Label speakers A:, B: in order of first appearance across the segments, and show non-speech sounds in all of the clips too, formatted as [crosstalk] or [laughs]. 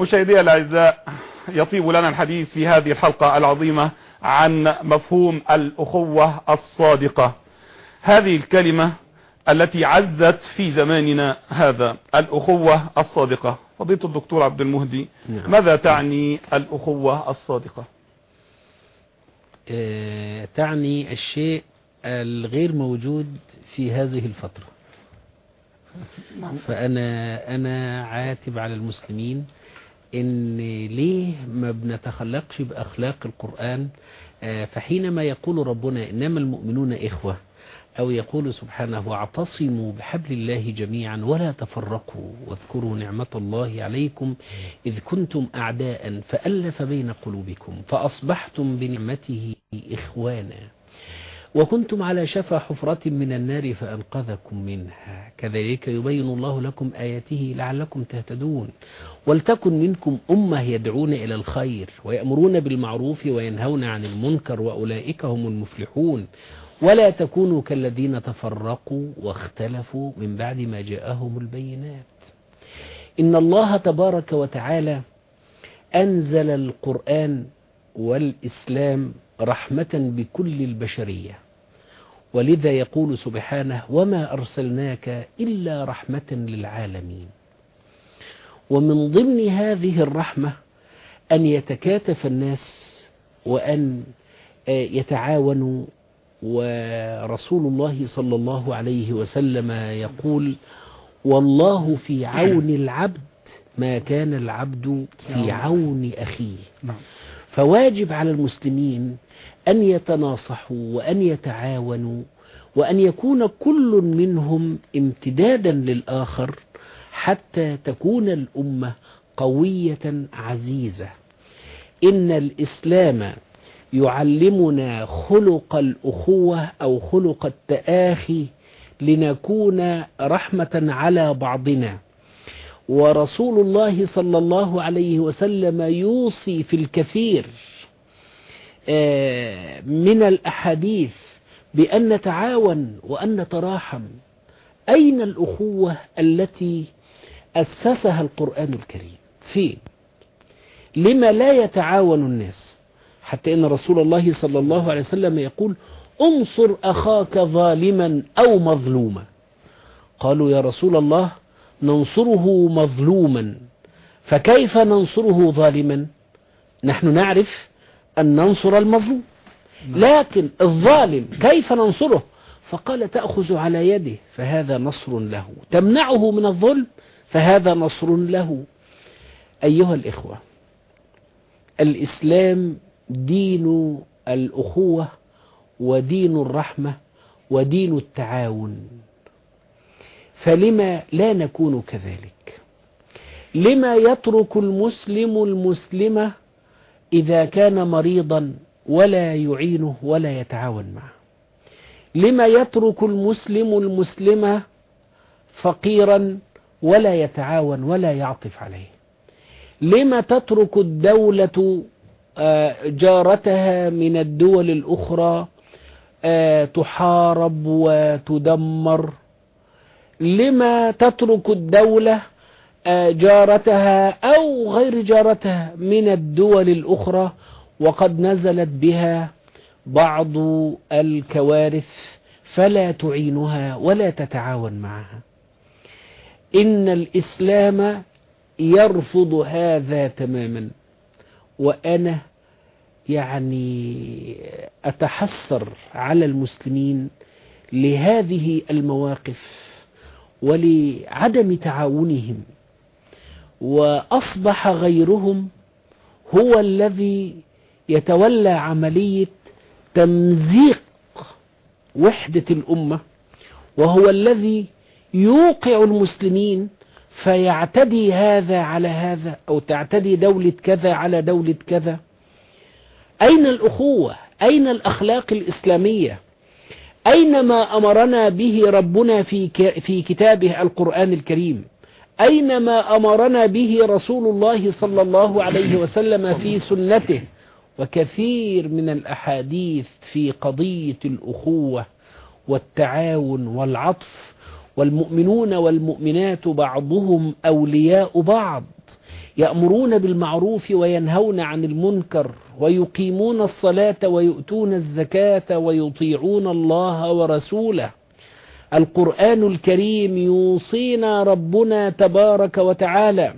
A: مشاهدي الأعزاء يطيب لنا الحديث في هذه الحلقة العظيمة عن مفهوم الأخوة الصادقة. هذه الكلمة التي عزت في زماننا هذا الأخوة الصادقة. فضيلة الدكتور عبد المهدي
B: نعم.
A: ماذا تعني الأخوة الصادقة؟
B: آه، تعني الشيء الغير موجود في هذه الفترة. فأنا أنا عاتب على المسلمين إن ليه ما بنتخلقش بأخلاق القرآن آه، فحينما يقول ربنا إنما المؤمنون إخوة أو يقول سبحانه واعتصموا بحبل الله جميعا ولا تفرقوا واذكروا نعمة الله عليكم إذ كنتم أعداء فألف بين قلوبكم فأصبحتم بنعمته إخوانا. وكنتم على شفا حفرة من النار فأنقذكم منها. كذلك يبين الله لكم آياته لعلكم تهتدون. ولتكن منكم أمة يدعون إلى الخير ويأمرون بالمعروف وينهون عن المنكر وأولئك هم المفلحون. ولا تكونوا كالذين تفرقوا واختلفوا من بعد ما جاءهم البينات. إن الله تبارك وتعالى أنزل القرآن والإسلام رحمة بكل البشرية. ولذا يقول سبحانه وما أرسلناك إلا رحمة للعالمين. ومن ضمن هذه الرحمة أن يتكاتف الناس وأن يتعاونوا. ورسول الله صلى الله عليه وسلم يقول والله في عون العبد ما كان العبد في عون أخيه.
A: نعم.
B: فواجب على المسلمين أن يتناصحوا وأن يتعاونوا وأن يكون كل منهم امتدادا للآخر حتى تكون الأمة قوية عزيزة. إن الإسلام يعلمنا خلق الأخوة أو خلق التآخي لنكون رحمة على بعضنا. ورسول الله صلى الله عليه وسلم يوصي في الكثير آه، من الأحاديث بأن نتعاون وأن نتراحم أين الأخوة التي أسسها القرآن الكريم؟ فين؟ لما لا يتعاون الناس؟ حتى إن رسول الله صلى الله عليه وسلم يقول انصر أخاك ظالما أو مظلوما. قالوا يا رسول الله ننصره مظلوما. فكيف ننصره ظالما؟ نحن نعرف أن ننصر المظلوم. لكن الظالم كيف ننصره؟ فقال تأخذ على يده فهذا نصر له. تمنعه من الظلم فهذا نصر له. أيها الإخوة الإسلام دين الأخوة ودين الرحمة ودين التعاون. فلما لا نكون كذلك؟ لما يترك المسلم المسلمة إذا كان مريضا ولا يعينه ولا يتعاون معه؟ لما يترك المسلم المسلمة فقيرا ولا يتعاون ولا يعطف عليه؟ لما تترك الدولة جارتها من الدول الأخرى تحارب وتدمر لما تترك الدولة جارتها أو غير جارتها من الدول الأخرى وقد نزلت بها بعض الكوارث فلا تعينها ولا تتعاون معها. إن الإسلام يرفض هذا تماما وأنا يعني أتحسر على المسلمين لهذه المواقف. ولعدم تعاونهم وأصبح غيرهم هو الذي يتولى عملية تمزيق وحدة الأمة وهو الذي يوقع المسلمين فيعتدي هذا على هذا أو تعتدي دولة كذا على دولة كذا. أين الأخوة؟ أين الأخلاق الإسلامية؟ أين ما أمرنا به ربنا في في كتابه القرآن الكريم أين ما أمرنا به رسول الله صلى الله عليه وسلم في سنته وكثير من الأحاديث في قضية الأخوة والتعاون والعطف والمؤمنون والمؤمنات بعضهم أولياء بعض يأمرون بالمعروف وينهون عن المنكر. ويقيمون الصلاة ويؤتون الزكاة ويطيعون الله ورسوله. القرآن الكريم يوصينا ربنا تبارك وتعالى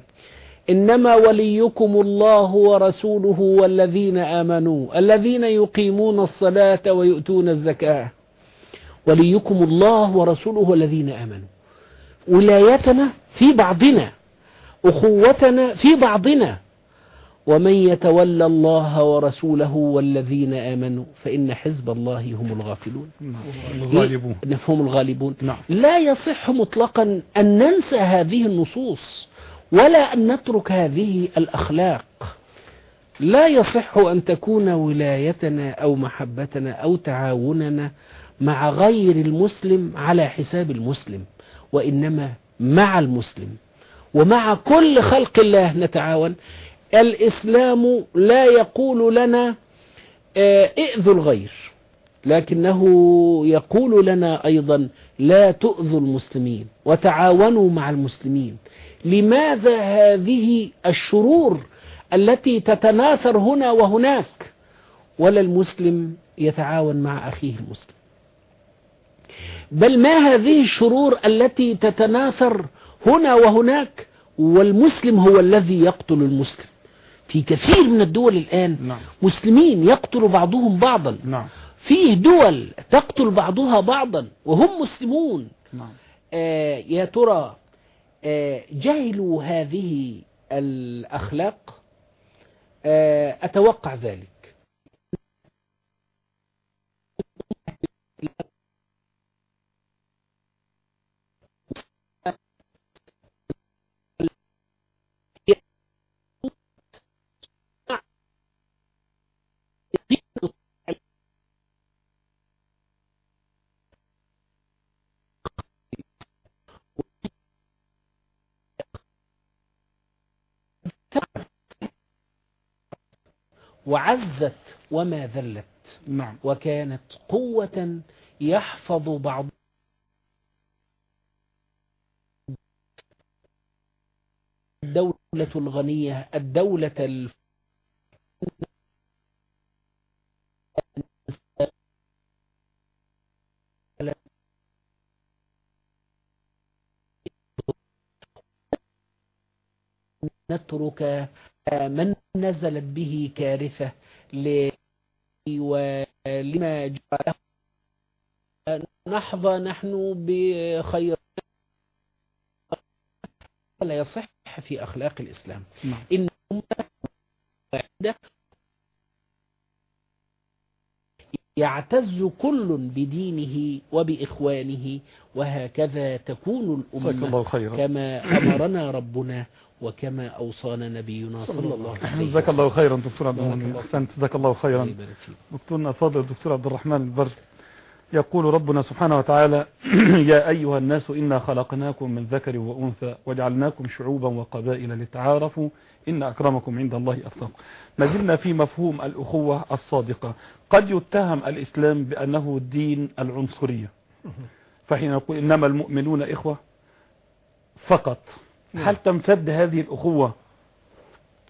B: إنما وليكم الله ورسوله والذين آمنوا الذين يقيمون الصلاة ويؤتون الزكاة. وليكم الله ورسوله والذين آمنوا. ولايتنا في بعضنا أخوتنا في بعضنا ومن يتولى الله ورسوله والذين آمنوا فإن حزب الله هم الغافلون.
A: الغالبون.
B: هم الغالبون.
A: نعم.
B: لا يصح مطلقا أن ننسى هذه النصوص ولا أن نترك هذه الأخلاق. لا يصح أن تكون ولايتنا أو محبتنا أو تعاوننا مع غير المسلم على حساب المسلم وإنما مع المسلم. ومع كل خلق الله نتعاون. الإسلام لا يقول لنا آه، ائذوا الغير لكنه يقول لنا أيضا لا تؤذوا المسلمين وتعاونوا مع المسلمين. لماذا هذه الشرور التي تتناثر هنا وهناك ولا المسلم يتعاون مع أخيه المسلم؟ بل ما هذه الشرور التي تتناثر هنا وهناك والمسلم هو الذي يقتل المسلم؟ في كثير من الدول الآن
A: نعم.
B: مسلمين يقتل بعضهم بعضا.
A: نعم.
B: فيه دول تقتل بعضها بعضا وهم مسلمون.
A: نعم.
B: آه يا ترى آه جهلوا هذه الأخلاق؟ آه أتوقع ذلك. وعزت وما ذلت.
A: نعم.
B: وكانت قوة يحفظ بعض. الدولة الغنية الدولة الف... نترك من نزلت به كارثة ل... ولما جعله نحظى نحن بخير. لا يصح في أخلاق الإسلام.
A: نعم.
B: إن يعتز كل بدينه وبإخوانه وهكذا تكون الأمة كما أمرنا ربنا وكما أوصانا نبينا صلى الله عليه
A: جزاك الله خيرا دكتور عبد المؤمن
B: الله
A: أحسنت. جزاك الله خيرا. دكتورنا فاضل الدكتور عبد الرحمن البر. يقول ربنا سبحانه وتعالى [clears throat] يا أيها الناس إنا خلقناكم من ذكر وأنثى وجعلناكم شعوبا وقبائل لتعارفوا إن أكرمكم عند الله أتقاكم. ما زلنا في مفهوم الأخوة الصادقة. قد يتهم الإسلام بأنه دين العنصرية. فحين نقول إنما المؤمنون إخوة فقط. هل تمتد هذه الأخوة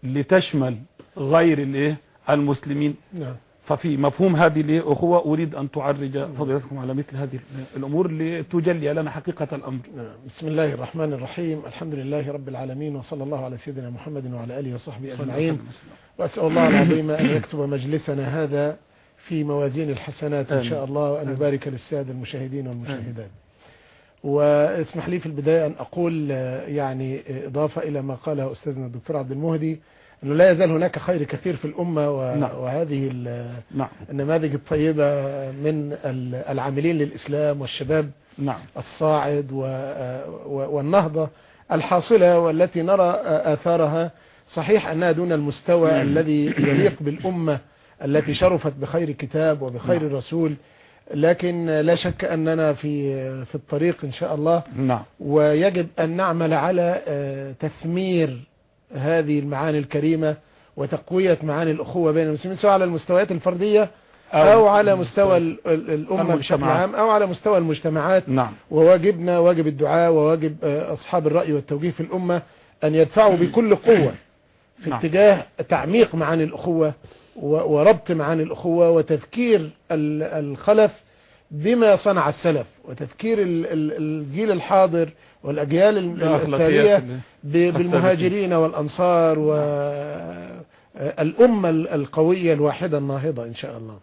A: لتشمل غير المسلمين؟
C: نعم.
A: ففي مفهوم هذه الأخوة أريد أن تعرج فضيلتكم على مثل هذه الأمور لتجلي لنا حقيقة الأمر.
C: نعم. بسم الله الرحمن الرحيم. الحمد لله رب العالمين وصلى الله على سيدنا محمد وعلى آله وصحبه أجمعين. وأسأل الله العظيم أن يكتب مجلسنا هذا في موازين الحسنات إن. شاء الله وأن يبارك للسادة المشاهدين والمشاهدات. واسمح لي في البداية أن أقول آه، يعني آه، إضافة إلى ما قاله أستاذنا الدكتور عبد المهدي. أنه لا يزال هناك خير كثير في الأمة و-
A: نعم.
C: وهذه ال-
A: نعم
C: النماذج الطيبة من ال- العاملين للإسلام والشباب
A: نعم
C: الصاعد و- و- والنهضة الحاصلة والتي نرى آثارها صحيح أنها دون المستوى
A: نعم.
C: الذي يليق بالأمة التي شرفت بخير كتاب وبخير
A: نعم.
C: رسول لكن لا شك أننا في في الطريق إن شاء الله
A: نعم
C: ويجب أن نعمل على آه، تثمير هذه المعاني الكريمة وتقوية معاني الأخوة بين المسلمين سواء على المستويات الفردية أو على مستوى ال- ال- الأمة بشكل. عام أو على مستوى المجتمعات
A: نعم
C: وواجبنا واجب الدعاء وواجب آه، أصحاب الرأي والتوجيه في الأمة أن يدفعوا بكل قوة [coughs] في
A: نعم.
C: اتجاه تعميق معاني الأخوة وربط معاني الأخوة وتذكير ال- الخلف بما صنع السلف وتذكير ال- ال- الجيل الحاضر والأجيال ال- التالية بالمهاجرين والأنصار والأمة القوية الواحدة الناهضة إن شاء الله.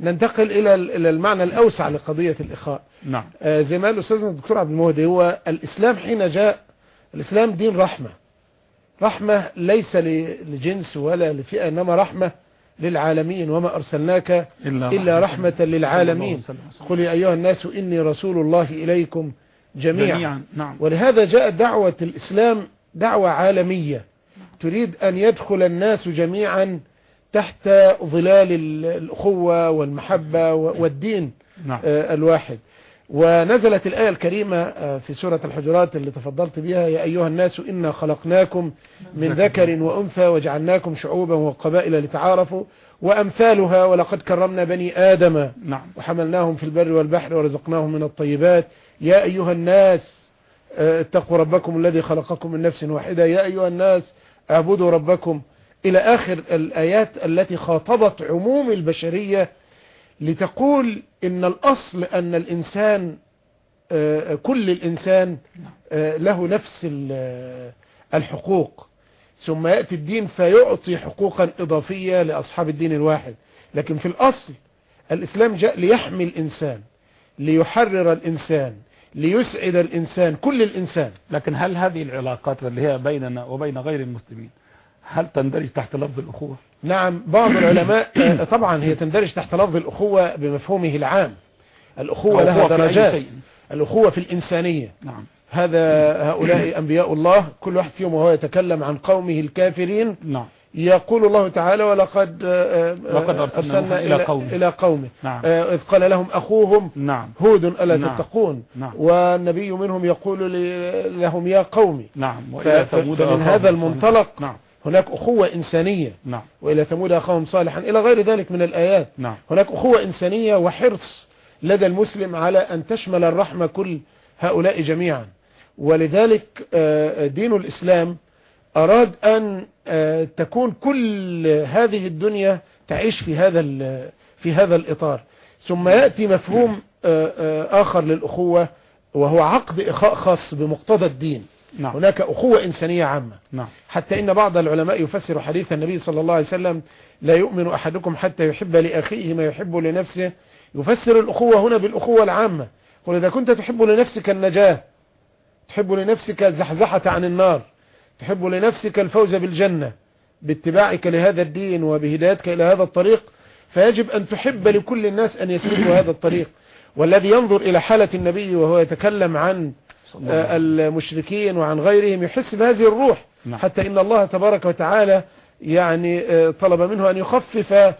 C: ننتقل إلى ال- إلى المعنى الأوسع لقضية الإخاء.
A: نعم.
C: آه، زي ما قال أستاذنا الدكتور عبد المهدي هو الإسلام حين جاء الإسلام دين رحمة. رحمة ليس لجنس ولا لفئة إنما رحمة للعالمين وما أرسلناك إلا رحمة. للعالمين. قل يا أيها الناس إني رسول الله إليكم جميعا.
A: جميعا نعم.
C: ولهذا جاءت دعوة الإسلام دعوة عالمية. تريد أن يدخل الناس جميعا تحت ظلال ال- الأخوة والمحبة والدين
A: نعم.
C: آه، الواحد. ونزلت الآية الكريمة آه، في سورة الحجرات اللي تفضلت بها يا أيها الناس إنا خلقناكم من ذكر وأنثى وجعلناكم شعوبا وقبائل لتعارفوا وأمثالها ولقد كرمنا بني آدم.
A: نعم.
C: وحملناهم في البر والبحر ورزقناهم من الطيبات. يا أيها الناس آه، اتقوا ربكم الذي خلقكم من نفس واحدة. يا أيها الناس اعبدوا ربكم إلى آخر الآيات التي خاطبت عموم البشرية لتقول إن الأصل أن الإنسان آه، كل الإنسان آه، له نفس ال- الحقوق. ثم يأتي الدين فيعطي حقوقا إضافية لأصحاب الدين الواحد. لكن في الأصل الإسلام جاء ليحمي الإنسان. ليحرر الإنسان ليسعد الإنسان كل الإنسان.
A: لكن هل هذه العلاقات اللي هي بيننا وبين غير المسلمين هل تندرج تحت لفظ الأخوة؟
C: نعم بعض العلماء [coughs] طبعا هي تندرج تحت لفظ الأخوة بمفهومه العام. الأخوة لها درجات؟ الأخوة في الإنسانية.
A: نعم.
C: هذا هؤلاء أنبياء الله كل واحد فيهم وهو يتكلم عن قومه الكافرين.
A: نعم.
C: يقول الله تعالى ولقد آه، آه،
A: لقد أرسلنا إلى قومه.
C: إلى قومه.
A: نعم.
C: آه، إذ قال لهم أخوهم
A: نعم.
C: هود ألا
A: نعم.
C: تتقون؟
A: نعم.
C: والنبي منهم يقول لهم يا قومي.
A: نعم.
C: فمن هذا. المنطلق
A: نعم.
C: هناك أخوة إنسانية.
A: نعم.
C: وإلى ثمود أخاهم صالحا إلى غير ذلك من الآيات.
A: نعم.
C: هناك أخوة إنسانية وحرص لدى المسلم على أن تشمل الرحمة كل هؤلاء جميعا. ولذلك آه، دين الإسلام أراد أن آه، تكون كل هذه الدنيا تعيش في هذا ال- في هذا الإطار. ثم يأتي مفهوم آه، آه، آخر للأخوة وهو عقد إخاء خاص بمقتضى الدين.
A: نعم.
C: هناك أخوة إنسانية عامة.
A: نعم.
C: حتى إن بعض العلماء يفسر حديث النبي صلى الله عليه وسلم لا يؤمن أحدكم حتى يحب لأخيه ما يحب لنفسه. يفسر الأخوة هنا بالأخوة العامة. قل إذا كنت تحب لنفسك النجاة تحب لنفسك الزحزحة عن النار تحب لنفسك الفوز بالجنة باتباعك لهذا الدين وبهدايتك إلى هذا الطريق فيجب أن تحب لكل الناس أن يسلكوا هذا الطريق. والذي ينظر إلى حالة النبي وهو يتكلم عن آه، المشركين وعن غيرهم يحس بهذه الروح.
A: نعم.
C: حتى إن الله تبارك وتعالى يعني آه، طلب منه أن يخفف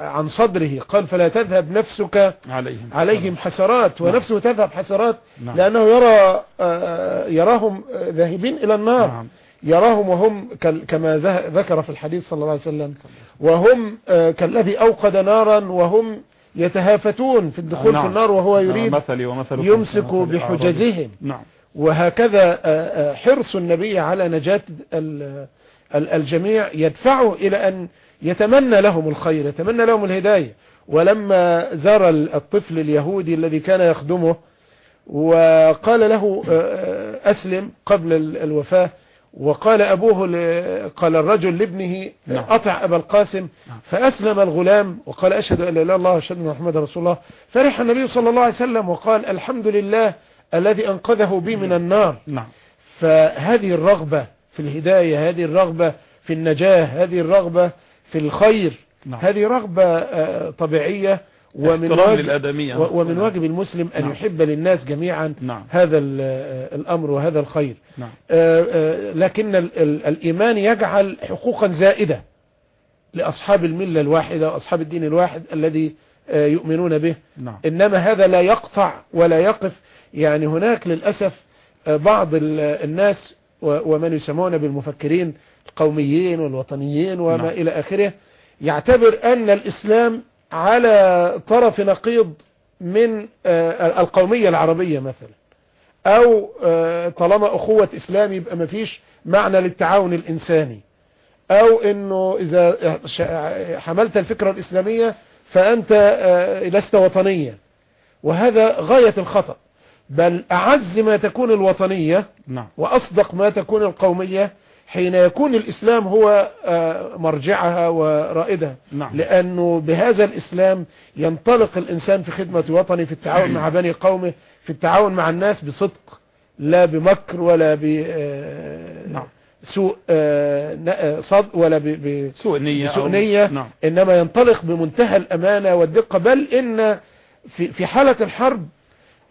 C: عن صدره قال فلا تذهب نفسك
A: عليهم
C: عليهم حسرات
A: نعم.
C: ونفسه تذهب حسرات
A: نعم.
C: لأنه يرى آه، يراهم آه، ذاهبين إلى النار
A: نعم
C: يراهم وهم كما ذكر في الحديث صلى الله عليه وسلم وهم آه، كالذي أوقد نارا وهم يتهافتون في الدخول
A: نعم.
C: في النار وهو
A: نعم.
C: يريد
A: مثلي ومثلكم
C: يمسك. بحجزهم
A: نعم
C: وهكذا آه، آه، حرص النبي على نجاة ال- ال- الجميع يدفعه إلى أن يتمنى لهم الخير يتمنى لهم الهداية. ولما زار ال- الطفل اليهودي الذي كان يخدمه وقال له آه، آه، أسلم قبل ال- الوفاة وقال أبوه ل- قال الرجل لابنه
A: نعم.
C: أطع أبا القاسم
A: نعم.
C: فأسلم الغلام وقال أشهد أن لا إله إلا الله وأشهد أن محمدا رسول الله. فرح النبي صلى الله عليه وسلم وقال الحمد لله الذي أنقذه بي من النار.
A: نعم.
C: فهذه الرغبة في الهداية هذه الرغبة في النجاة هذه الرغبة في الخير.
A: نعم.
C: هذه رغبة آه، طبيعية ومن واجب, ومن واجب المسلم أن
A: نعم.
C: يحب للناس جميعا
A: نعم.
C: هذا آه، الأمر وهذا الخير.
A: نعم.
C: آه، لكن ال- ال- الإيمان يجعل حقوقا زائدة لأصحاب الملة الواحدة وأصحاب الدين الواحد الذي يؤمنون به.
A: نعم.
C: إنما هذا لا يقطع ولا يقف. يعني هناك للأسف بعض ال- الناس ومن يسمون بالمفكرين القوميين والوطنيين وما
A: نعم.
C: إلى آخره. يعتبر أن الإسلام على طرف نقيض من آه، القومية العربية مثلا. أو آه، طالما أخوة إسلام يبقى مفيش معنى للتعاون الإنساني. أو إنه إذا ش- حملت الفكرة الإسلامية فأنت آه، لست وطنيا. وهذا غاية الخطأ. بل أعز ما تكون الوطنية
A: نعم.
C: وأصدق ما تكون القومية حين يكون الإسلام هو آه، مرجعها ورائدها.
A: نعم.
C: لأنه بهذا الإسلام ينطلق الإنسان في خدمة وطنه في التعاون مع بني قومه في التعاون مع الناس بصدق لا بمكر ولا
A: نعم.
C: بسوء صد ولا ب- ب-
A: سوء نية
C: بسوء نية.
A: نعم.
C: إنما ينطلق بمنتهى الأمانة والدقة. بل إن في في حالة الحرب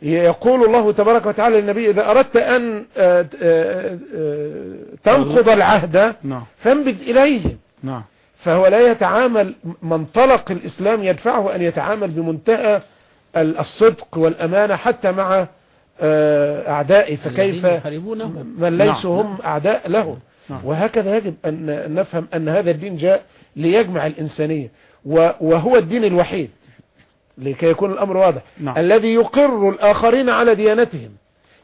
C: يقول الله تبارك وتعالى للنبي إذا أردت أن آه، آه، آه، تنقض العهد
A: نعم.
C: فانبذ إليهم
A: نعم.
C: فهو لا يتعامل منطلق الإسلام يدفعه أن يتعامل بمنتهى ال- الصدق والأمانة حتى مع أعدائه. فكيف من ليسوا
A: نعم.
C: هم أعداء له.
A: نعم.
C: وهكذا يجب أن نفهم أن هذا الدين جاء ليجمع الإنسانية. وهو الدين الوحيد. لكي يكون الأمر واضح.
A: نعم.
C: الذي يقر الآخرين على ديانتهم.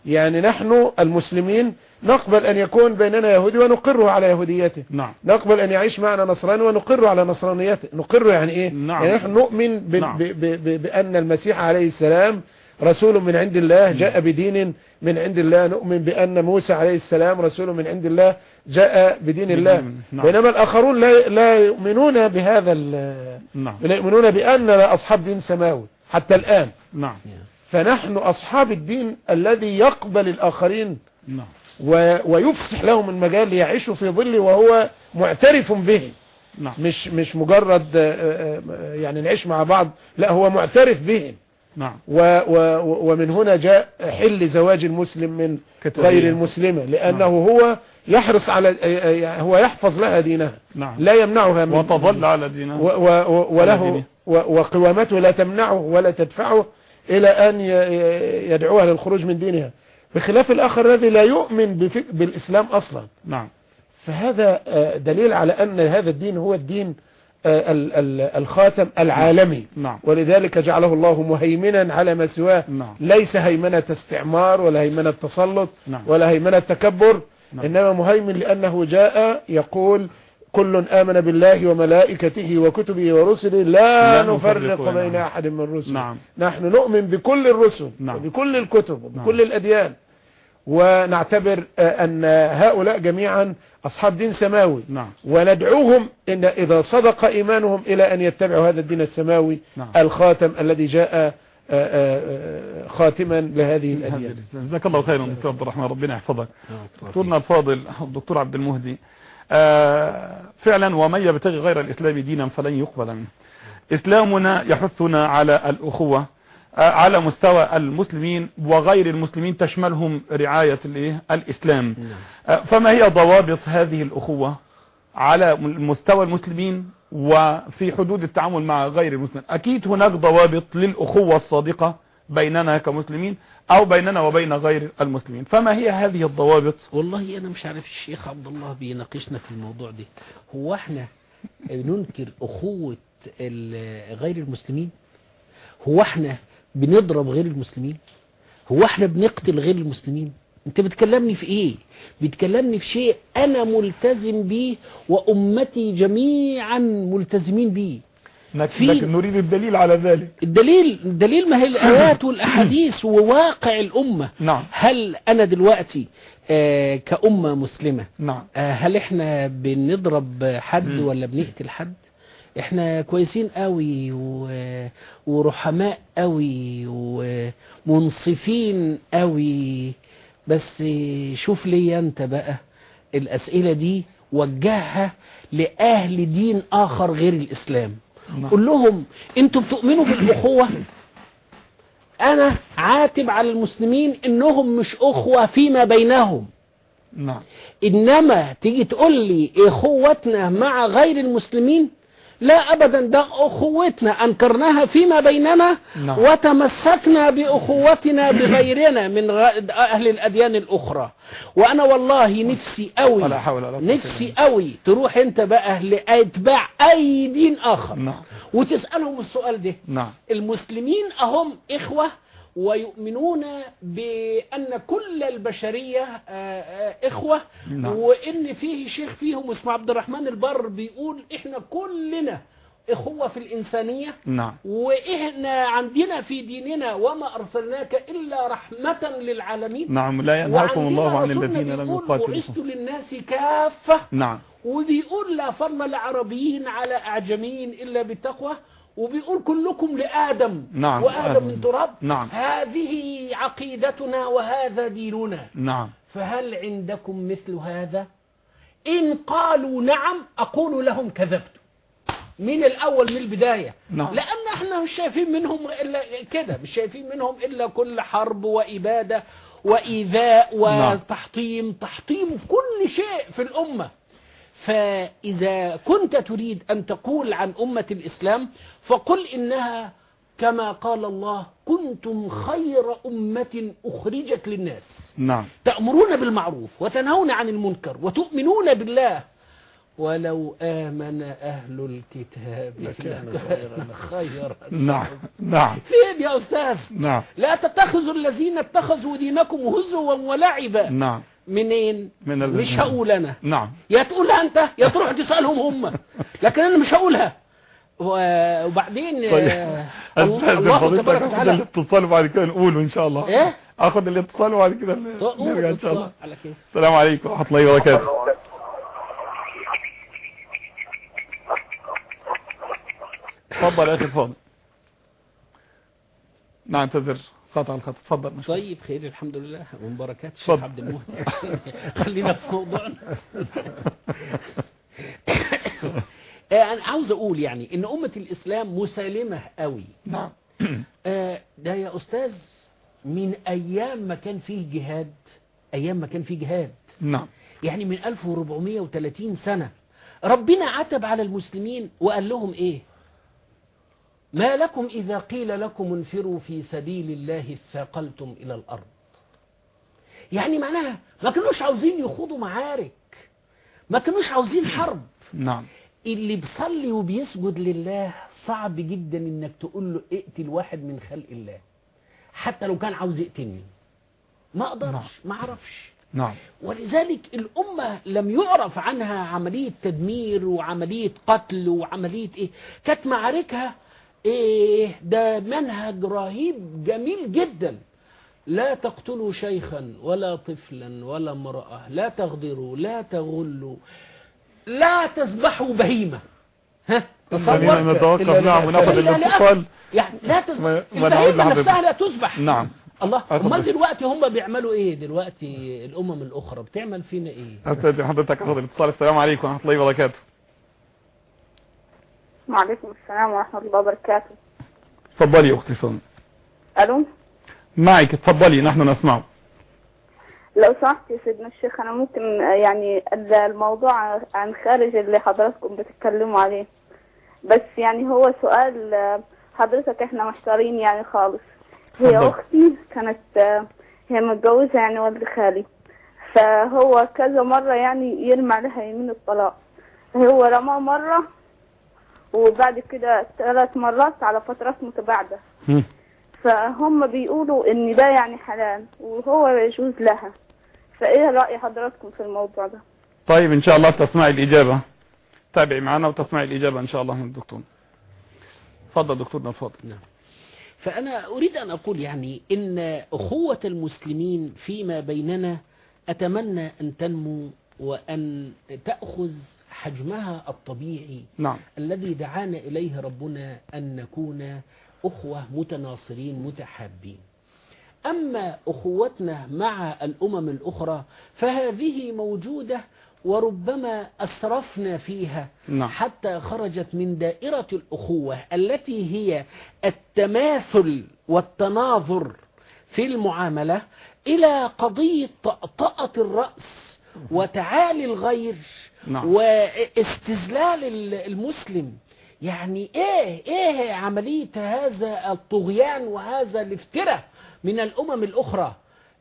C: يعني نحن المسلمين نقبل أن يكون بيننا يهودي ونقره على يهوديته.
A: نعم.
C: نقبل أن يعيش معنا نصراني ونقر على نصرانيته. نقر يعني إيه؟
A: نعم.
C: يعني نحن نؤمن ب...
A: نعم.
C: ب... ب... بأن المسيح عليه السلام رسول من عند الله جاء بدين من عند الله. نؤمن بأن موسى عليه السلام رسول من عند الله جاء بدين الله.
A: نعم.
C: بينما الآخرون لا, لا يؤمنون بهذا ال...
A: نعم.
C: لا يؤمنون بأننا أصحاب دين سماوي حتى الآن.
A: نعم.
C: فنحن أصحاب الدين الذي يقبل الآخرين
A: نعم.
C: ويفسح لهم المجال ليعيشوا في ظله وهو معترف به.
A: نعم.
C: مش مش مجرد آه، آه، يعني نعيش مع بعض لا هو معترف بهم
A: نعم.
C: و و ومن هنا جاء حل زواج المسلم من. غير المسلمة لأنه هو يحرص على هو يحفظ لها دينها.
A: نعم.
C: لا يمنعها من
A: وتظل على دينه
C: و و وله وقوامته لا تمنعه ولا تدفعه إلى أن يدعوها للخروج من دينها. بخلاف الآخر الذي لا يؤمن بالإسلام أصلا.
A: نعم.
C: فهذا آه، دليل على أن هذا الدين هو الدين ال- ال- الخاتم العالمي.
A: نعم.
C: ولذلك جعله الله مهيمنا على ما سواه.
A: نعم.
C: ليس هيمنة استعمار ولا هيمنة تسلط
A: نعم.
C: ولا هيمنة تكبر.
A: نعم.
C: إنما مهيمن لأنه جاء يقول كل آمن بالله وملائكته وكتبه ورسله لا,
A: لا نفرق
C: نفرق بين
A: نعم.
C: أحد من الرسل
A: نعم.
C: نحن نؤمن بكل الرسل
A: نعم.
C: وبكل الكتب وبكل
A: نعم.
C: الأديان. ونعتبر آه، أن هؤلاء جميعا أصحاب دين سماوي.
A: نعم.
C: وندعوهم إن إذا صدق إيمانهم إلى أن يتبعوا هذا الدين السماوي
A: نعم.
C: الخاتم الذي جاء آه، آه، آه، خاتما لهذه الأديان.
A: جزاك الله خيرا دكتور عبد الرحمن. ربنا يحفظك.
B: آه،
A: دكتورنا الفاضل الدكتور عبد المهدي. فعلا ومن يبتغي غير الإسلام دينا فلن يقبل منه. إسلامنا يحثنا على الأخوة على مستوى المسلمين وغير المسلمين تشملهم رعاية؟ الإسلام.
B: نعم.
A: فما هي ضوابط هذه الأخوة على مستوى المسلمين وفي حدود التعامل مع غير المسلمين؟ أكيد هناك ضوابط للأخوة الصادقة بيننا كمسلمين أو بيننا وبين غير المسلمين. فما هي هذه الضوابط؟
B: والله أنا مش عارف الشيخ عبد الله بيناقشنا في الموضوع ده. هو إحنا ننكر أخوة ال- غير المسلمين؟ هو إحنا بنضرب غير المسلمين؟ هو إحنا بنقتل غير المسلمين؟ انت بتكلمني في إيه؟ بتكلمني في شيء أنا ملتزم بيه وامتي جميعا ملتزمين بيه.
A: لكن نريد الدليل على ذلك.
B: الدليل الدليل ما هي [coughs] الآيات والأحاديث وواقع الأمة.
A: نعم.
B: هل أنا دلوقتي آه، كأمة مسلمة
A: نعم.
B: آه، هل إحنا بنضرب حد. ولا بنقتل حد؟ إحنا كويسين قوي و... ورحماء قوي ومنصفين قوي. بس شوف لي انت بقى الأسئلة دي وجهها لأهل دين آخر غير الإسلام.
A: نعم.
B: قول لهم أنتوا بتؤمنوا بالأخوة؟ أنا عاتب على المسلمين إنهم مش أخوة فيما بينهم.
A: نعم.
B: إنما تيجي تقول لي إخوتنا مع غير المسلمين لا أبدا ده أخوتنا أنكرناها فيما بيننا
A: نعم.
B: وتمسكنا بأخوتنا بغيرنا من أهل الأديان الأخرى. وأنا والله نفسي قوي
A: ولا حول ولا قوة
B: نفسي قوي تروح أنت بقى لأتباع أي دين آخر.
A: نعم.
B: وتسألهم السؤال ده.
A: نعم.
B: المسلمين أهم إخوة ويؤمنون بأن كل البشرية آه، آه، إخوة.
A: نعم.
B: وإن فيه شيخ فيهم اسمه عبد الرحمن البر بيقول إحنا كلنا إخوة في الإنسانية.
A: نعم.
B: وإحنا عندنا في ديننا وما أرسلناك إلا رحمة للعالمين.
A: نعم لا ينهاكم الله عن الذين لم يقاتلوكم
B: بعثت للناس كافة.
A: نعم.
B: وبيقول لا فضل لعربيين على أعجميين إلا بالتقوى وبيقول كلكم لآدم
A: نعم،
B: وآدم
A: آدم.
B: من تراب
A: نعم.
B: هذه عقيدتنا وهذا ديننا
A: نعم
B: فهل عندكم مثل هذا إن قالوا نعم أقول لهم كذبت من الأول من البداية
A: نعم.
B: لأن إحنا مش شايفين منهم إلا كده مش شايفين منهم إلا كل حرب وإبادة وإيذاء
A: نعم.
B: وتحطيم تحطيم كل شيء في الأمة فإذا كنت تريد أن تقول عن أمة الإسلام فقل إنها كما قال الله كنتم خير أمة أخرجت للناس.
A: نعم.
B: تأمرون بالمعروف وتنهون عن المنكر وتؤمنون بالله. ولو آمن أهل الكتاب
C: لكان
B: لكان خيرا.
A: نعم. نعم.
B: فين يا أستاذ؟
A: نعم.
B: لا تتخذوا الذين اتخذوا دينكم هزوا ولعبا.
A: نعم.
B: منين؟
A: من ال-
B: مش هقول أنا.
A: نعم.
B: يا تقولها أنت يا تروح تسألهم هم. [laughs] لكن أنا مش هقولها. وبعدين
A: طيب.
B: آه، الله تبارك وتعالى.
A: الاتصال وبعد كده نقوله إن شاء الله.
B: إيه؟
A: أخذ الاتصال وبعد كده
B: قول
A: نرجع إن شاء الله.
B: على
A: السلام عليكم ورحمة الله وبركاته. تفضل يا أخي الفاضل نعم تزر قطع الخط تفضل مش
B: طيب خير الحمد لله. ومن بركات الشيخ
A: اتفضل.
B: عبد المهدي. [laughs] خلينا في موضوعنا. [laughs] آه، أنا عاوز أقول يعني إن أمة الإسلام مسالمة قوي.
A: نعم. [clears throat]
B: آه، ده يا أستاذ من أيام ما كان فيه جهاد أيام ما كان فيه جهاد.
A: نعم.
B: يعني من 1430 سنة. ربنا عتب على المسلمين وقال لهم إيه؟ ما لكم إذا قيل لكم انفروا في سبيل الله اثاقلتم إلى الأرض. يعني معناها ما كانوش عاوزين يخوضوا معارك. ما كانوش عاوزين حرب.
A: نعم.
B: اللي بيصلي وبيسجد لله صعب جدا إنك تقول له اقتل واحد من خلق الله. حتى لو كان عاوز يقتلني. ما أقدرش ما أعرفش.
A: نعم.
B: ولذلك الأمة لم يعرف عنها عملية تدمير وعملية قتل وعملية إيه. كانت معاركها إيه ده منهج رهيب جميل جدا. لا تقتلوا شيخا ولا طفلا ولا امرأة لا تغدروا لا تغلوا لا تذبحوا بهيمة. ها؟
A: خلينا
B: تصور
A: نتوقف نعم وناخذ
B: إلا
A: الاتصال
B: يعني لا تذبح البهيمة. نفسها لا تذبح.
A: نعم.
B: الله
A: أمال.
B: دلوقتي هم بيعملوا إيه؟ دلوقتي الأمم الأخرى بتعمل فينا إيه؟
A: أستاذ حضرتك أخذ الاتصال. السلام عليكم ورحمة الله وبركاته.
D: وعليكم السلام ورحمة الله وبركاته.
A: تفضلي يا أختي سون
D: ألو؟
A: معك تفضلي نحن نسمع.
D: لو سمحت يا سيدنا الشيخ أنا ممكن يعني الموضوع عن خارج اللي حضراتكم بتتكلموا عليه. بس يعني هو سؤال آه، حضرتك إحنا محتارين يعني خالص. هي
A: اتفضل.
D: أختي كانت آه، هي متجوزة يعني ولد خالي. فهو كذا مرة يعني يرمي عليها يمين الطلاق. هو رماه مرة وبعد كده ثلاث مرات على فترات متباعدة.
A: هم.
D: فهم بيقولوا إن ده يعني حلال وهو يجوز لها. فإيه رأي حضراتكم في الموضوع ده؟
A: طيب إن شاء الله تسمعي الإجابة. تابعي معنا وتسمعي الإجابة إن شاء الله من الدكتور تفضل دكتورنا الفاضل
B: نعم. فأنا أريد أن أقول يعني إن أخوة المسلمين فيما بيننا أتمنى أن تنمو وأن تأخذ حجمها الطبيعي
A: نعم.
B: الذي دعانا إليه ربنا أن نكون أخوة متناصرين متحابين. أما أخوتنا مع الأمم الأخرى فهذه موجودة وربما أسرفنا فيها
A: نعم.
B: حتى خرجت من دائرة الأخوة التي هي التماثل والتناظر في المعاملة إلى قضية طأطأة الرأس. وتعالي الغير
A: نعم.
B: واستذلال ال- المسلم يعني إيه إيه عملية هذا الطغيان وهذا الافتراء من الأمم الأخرى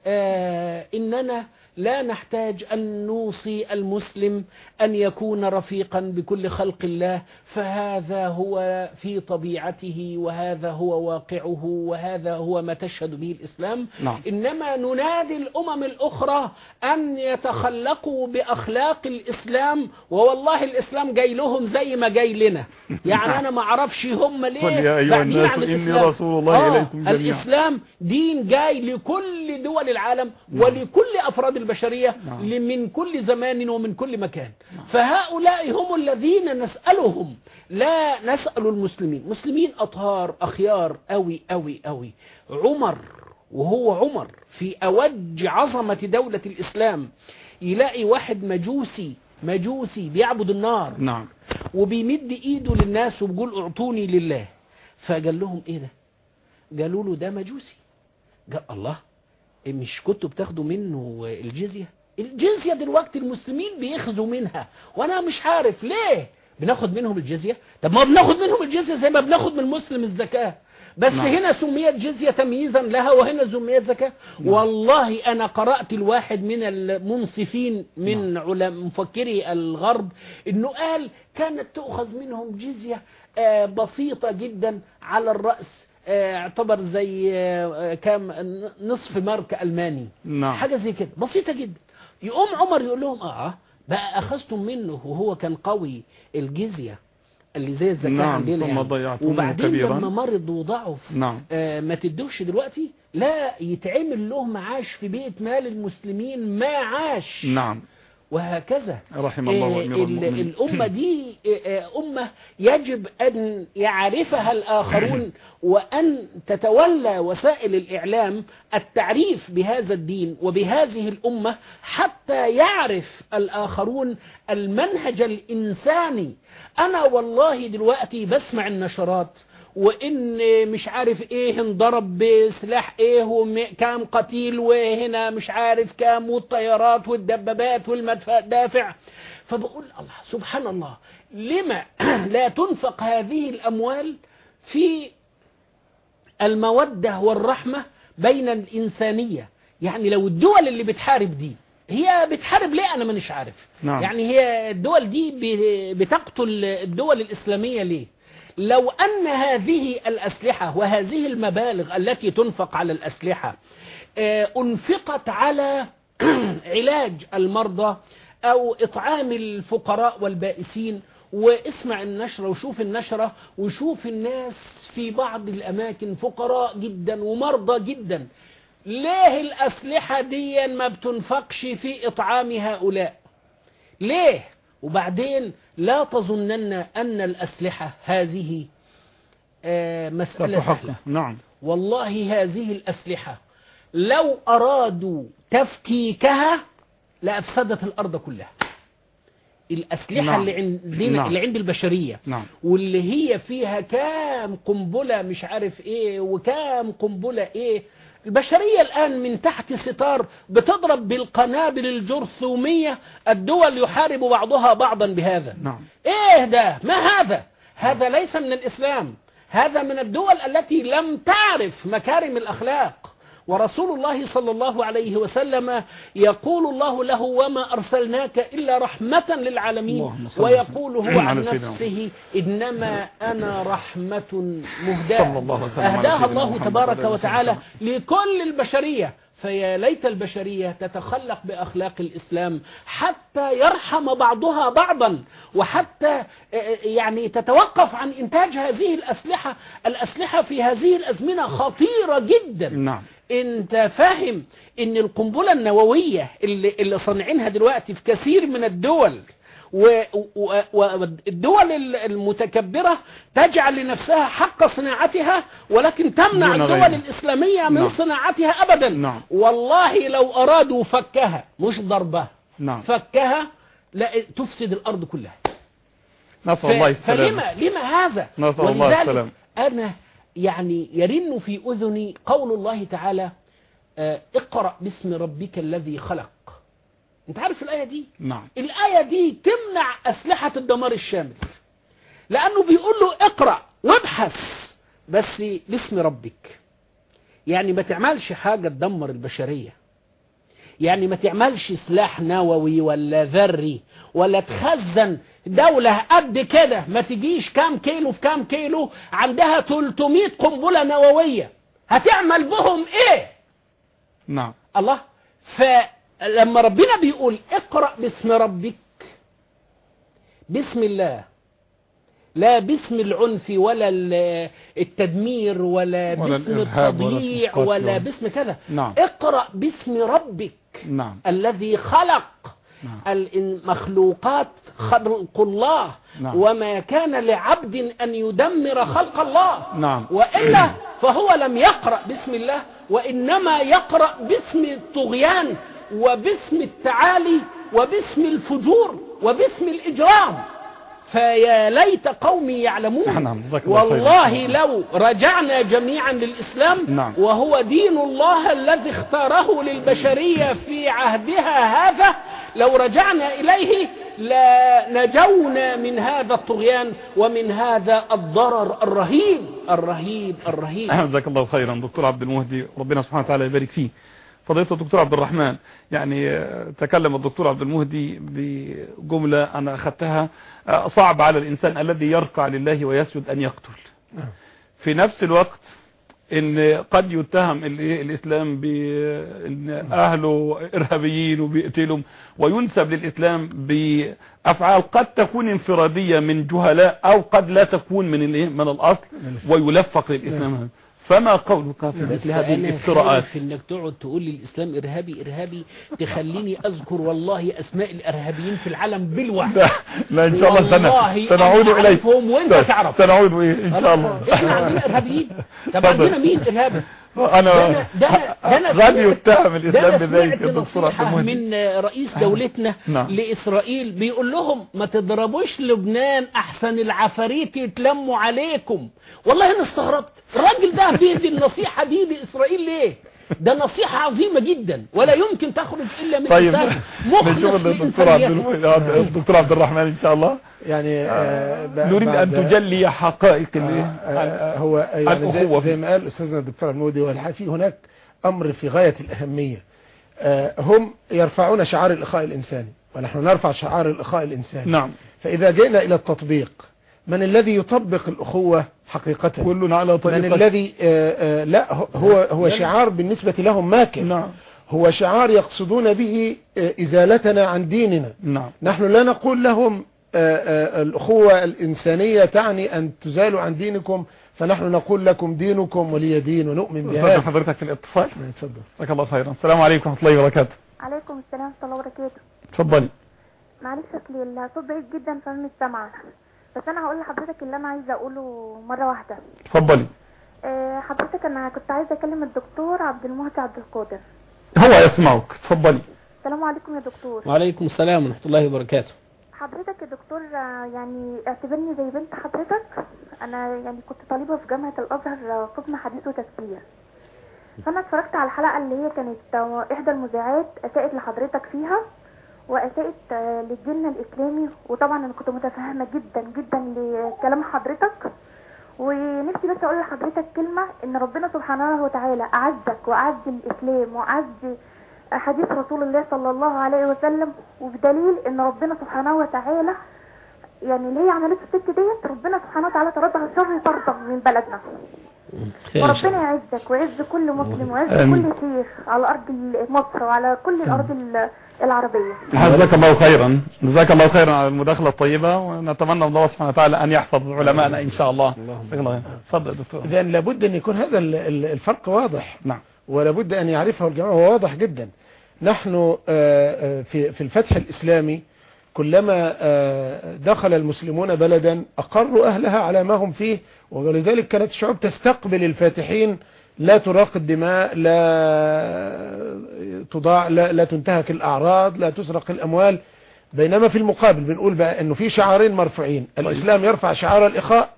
B: آه إننا لا نحتاج أن نوصي المسلم أن يكون رفيقا بكل خلق الله فهذا هو في طبيعته وهذا هو واقعه وهذا هو ما تشهد به الإسلام
A: نعم.
B: إنما ننادي الأمم الأخرى أن يتخلقوا بأخلاق الإسلام ووالله الإسلام جاي لهم زي ما جاي لنا يعني أنا ما أعرفش هم ليه
A: يا أيها الناس إني. رسول الله
B: آه،
A: إليكم جميعا.
B: الإسلام دين جاي لكل دول العالم ولكل أفراد البشرية
A: نعم.
B: من كل زمان ومن كل مكان. فهؤلاء هم الذين نسألهم. لا نسأل المسلمين. مسلمين أطهار أخيار أوي أوي أوي. عمر وهو عمر في أوج عظمة دولة الإسلام يلاقي واحد مجوسي مجوسي بيعبد النار.
A: نعم.
B: وبيمد إيده للناس وبيقول أعطوني لله. فقال لهم إيه ده؟ قالوا له ده مجوسي. قال الله مش كنتوا بتاخدوا منه الجزية؟ الجزية دلوقتي المسلمين بيخزوا منها وأنا مش عارف ليه بناخد منهم الجزية؟ طب ما بناخد منهم الجزية زي ما بناخد من المسلم الزكاة. بس
A: نعم.
B: هنا سميت جزية تمييزا لها وهنا سميت زكاة. والله أنا قرأت الواحد من المنصفين من علماء مفكري الغرب إنه قال كانت تؤخذ منهم جزية آه، بسيطة جدا على الرأس. اعتبر زي آه، كام نصف مارك ألماني.
A: نعم.
B: حاجة زي كده. بسيطة جدا. يقوم عمر يقول لهم آه بقى أخذتم منه وهو كان قوي الجزية اللي زي الزكاة
A: نعم،
B: عندنا يعني. وبعدين
A: كبيراً.
B: لما مرض وضعف
A: نعم.
B: آه، ما تدوش دلوقتي لا يتعمل له معاش في بيت مال المسلمين ما عاش.
A: نعم.
B: وهكذا.
A: رحم الله
B: آه، الأمة دي آه، آه، أمة يجب أن يعرفها الآخرون [coughs] وأن تتولى وسائل الإعلام التعريف بهذا الدين وبهذه الأمة حتى يعرف الآخرون المنهج الإنساني. أنا والله دلوقتي بسمع النشرات وان مش عارف إيه انضرب بسلاح إيه وكام قتيل وهنا مش عارف كام والطيارات والدبابات والمدافع. فبقول الله سبحان الله لما [clears throat] لا تنفق هذه الأموال في المودة والرحمة بين الإنسانية؟ يعني لو الدول اللي بتحارب دي هي بتحارب ليه أنا مانيش عارف؟
A: نعم.
B: يعني هي الدول دي بتقتل الدول الإسلامية ليه؟ لو أن هذه الأسلحة وهذه المبالغ التي تنفق على الأسلحة آه، أنفقت على [clears throat] علاج المرضى أو إطعام الفقراء والبائسين. واسمع النشرة وشوف النشرة وشوف الناس في بعض الأماكن فقراء جدا ومرضى جدا. ليه الأسلحة دي ما بتنفقش في إطعام هؤلاء؟ ليه؟ وبعدين لا تظنن أن الأسلحة هذه آه، مسألة سهلة.
A: نعم.
B: والله هذه الأسلحة لو أرادوا تفكيكها لأفسدت الأرض كلها. الأسلحة
A: نعم.
B: اللي عندنا
A: نعم.
B: اللي عند البشرية.
A: نعم.
B: واللي هي فيها كام قنبلة مش عارف إيه وكام قنبلة إيه البشرية الآن من تحت ستار بتضرب بالقنابل الجرثومية الدول يحارب بعضها بعضا بهذا.
A: نعم.
B: إيه ده؟ ما هذا؟ هذا ليس من الإسلام. هذا من الدول التي لم تعرف مكارم الأخلاق. ورسول الله صلى الله عليه وسلم يقول الله له وما أرسلناك إلا رحمة للعالمين ويقول هو عن نفسه إنما أنا رحمة مهداة. أهداها الله تبارك وتعالى. لكل البشرية. فيا ليت البشرية تتخلق بأخلاق الإسلام حتى يرحم بعضها بعضا وحتى آه، يعني تتوقف عن إنتاج هذه الأسلحة الأسلحة في هذه الأزمنة خطيرة جدا.
A: نعم.
B: انت فاهم ان القنبلة النووية اللي, اللي صنعينها دلوقتي في كثير من الدول والدول المتكبرة تجعل لنفسها حق صناعتها ولكن تمنع الدول. الإسلامية من
A: نعم.
B: صناعتها أبدا
A: نعم.
B: والله لو أرادوا فكها مش ضربها
A: نعم
B: فكها لا تفسد الأرض كلها
A: نسأل الله السلامة
B: فلما لما هذا
A: نسأل الله
B: ولذلك
A: السلامة.
B: أنا يعني يرن في أذني قول الله تعالى آه، اقرأ باسم ربك الذي خلق. انت عارف الآية دي؟
A: نعم.
B: الآية دي تمنع أسلحة الدمار الشامل. لأنه بيقول له اقرأ وابحث بس باسم ربك. يعني ما تعملش حاجة تدمر البشرية. يعني ما تعملش سلاح نووي ولا ذري ولا تخزن دولة قد كده. ما تجيش كام كيلو في كام كيلو عندها 300 قنبلة نووية. هتعمل بهم إيه؟
A: نعم.
B: الله. فلما ربنا بيقول اقرأ باسم ربك بسم الله لا باسم العنف ولا ال- التدمير ولا
A: ولا
B: باسم التضييع ولا
A: ولا-
B: باسم كذا.
A: نعم.
B: اقرأ باسم ربك.
A: نعم
B: الذي خلق
A: نعم.
B: المخلوقات خلق الله
A: نعم.
B: وما كان لعبد أن يدمر خلق الله
A: نعم.
B: وإلا فهو لم يقرأ باسم الله وإنما يقرأ باسم الطغيان وباسم التعالي وباسم الفجور وباسم الإجرام فيا ليت قومي يعلمون
A: نعم،.
B: والله لو رجعنا جميعا للإسلام
A: نعم.
B: وهو دين الله الذي اختاره للبشرية في عهدها هذا لو رجعنا إليه لنجونا من هذا الطغيان ومن هذا الضرر الرهيب الرهيب الرهيب [laughs]
A: جزاك الله خيرا دكتور عبد المهدي ربنا سبحانه وتعالى يبارك فيه فضيلة الدكتور عبد الرحمن يعني آه، تكلم الدكتور عبد المهدي بجملة أنا أخذتها آه، صعب على الإنسان الذي يركع لله ويسجد أن يقتل. في نفس الوقت إن قد يتهم ال- الإسلام بان أهله إرهابيين وبيقتلهم وينسب للإسلام بأفعال قد تكون انفرادية من جهلاء أو قد لا تكون من الايه من الأصل ويلفق للإسلام. فما قولك في مثل هذه الافتراءات؟
B: خايف إنك تقعد تقول لي الإسلام إرهابي إرهابي تخليني أذكر والله أسماء الإرهابيين في العالم بالوحده
A: لا, لا إن شاء الله سنعود اليه
B: أعرفهم وأنت
A: طيب،
B: تعرف.
A: سنعود إيه إن شاء الله.
B: إحنا عندنا إرهابيين؟ طب. عندنا مين إرهابي؟ أنا سمعت-
A: يتهم
B: الإسلام
A: بذلك
B: سمعت
A: يا دكتور عبد
B: نصيحة
A: المهدي.
B: من رئيس دولتنا [laughs]
A: نعم.
B: لإسرائيل. بيقول لهم ما تضربوش لبنان أحسن العفاريت يتلموا عليكم. والله أنا استغربت. الراجل ده بيهدي النصيحة دي لإسرائيل ليه؟ ده نصيحة عظيمة جدا ولا يمكن تخرج إلا من
A: طيب نشوف
B: مخلص
A: الدكتور عبد الرحمن إن شاء الله.
C: يعني آه، ب-
A: نريد أن
C: بعد-
A: تجلي حقائق ال-
C: آه، هو يعني زي. زي ما قال أستاذنا الدكتور المودي في هناك أمر في غاية الأهمية. آه، هم يرفعون شعار الإخاء الإنساني ونحن نرفع شعار الإخاء الإنساني.
A: نعم.
C: فإذا جئنا إلى التطبيق من الذي يطبق الأخوة حقيقة؟
A: كلنا على
C: من
A: طريقة
C: الذي آه، آه، لا هو هو شعار بالنسبة لهم ماكن
A: نعم.
C: هو شعار يقصدون به آه، إزالتنا عن ديننا.
A: نعم.
C: نحن لا نقول لهم الأخوة الإنسانية تعني أن تزالوا عن دينكم فنحن نقول لكم دينكم ولي دين ونؤمن بهذا
A: حضرتك في الاتصال.
C: نعم، اتفضل
A: جزاك الله خيرا. السلام عليكم ورحمة الله وبركاته.
E: عليكم السلام ورحمة الله وبركاته.
A: اتفضلي
E: معلش اصل الصوت بعيد جدا فمش سامعة. بس أنا هقول لحضرتك اللي أنا عايزة أقوله مرة واحدة.
A: اتفضلي.
E: آه، حضرتك أنا كنت عايزة أكلم الدكتور عبد المهدي عبد القادر.
A: هو يسمعك. اتفضلي.
E: السلام عليكم يا دكتور.
B: وعليكم السلام ورحمة الله وبركاته.
E: حضرتك يا دكتور آه، يعني اعتبرني زي بنت حضرتك. أنا يعني كنت طالبة في جامعة الأزهر آه، قسم حديث وتفسير. فأنا اتفرجت على الحلقة اللي هي كانت آه، إحدى المذيعات أساءت لحضرتك فيها. وأساءت آه، للدين الإسلامي. وطبعا أنا كنت متفهمة جدا جدا لكلام حضرتك. ونفسي بس أقول لحضرتك كلمة إن ربنا سبحانه وتعالى أعزك وأعز الإسلام وأعز حديث رسول الله صلى الله عليه وسلم. وبدليل إن ربنا سبحانه وتعالى يعني اللي هي عملته الست ديت؟ ربنا سبحانه وتعالى طردها شر طردا من بلدنا.
B: إن
E: وربنا. يعزك ويعز كل مسلم ويعز. كل شيخ على أرض مصر وعلى كل الأرض ال- العربية.
A: جزاك الله خيرا. جزاك الله خيرا على المداخلة الطيبة ونتمنى من الله سبحانه وتعالى أن يحفظ علماءنا إن شاء الله. يا دكتور.
C: إذا لابد أن يكون هذا ال- ال- الفرق واضح.
A: نعم.
C: ولابد أن يعرفه الجماعة. هو واضح جدا. نحن آه، آه، في في الفتح الإسلامي كلما آه، دخل المسلمون بلدا أقروا أهلها على ما هم فيه ولذلك كانت الشعوب تستقبل الفاتحين لا تراق الدماء لا تضاع لا, لا تنتهك الأعراض لا تسرق الأموال. بينما في المقابل بنقول بقى أنه في شعارين مرفوعين. الإسلام يرفع شعار الإخاء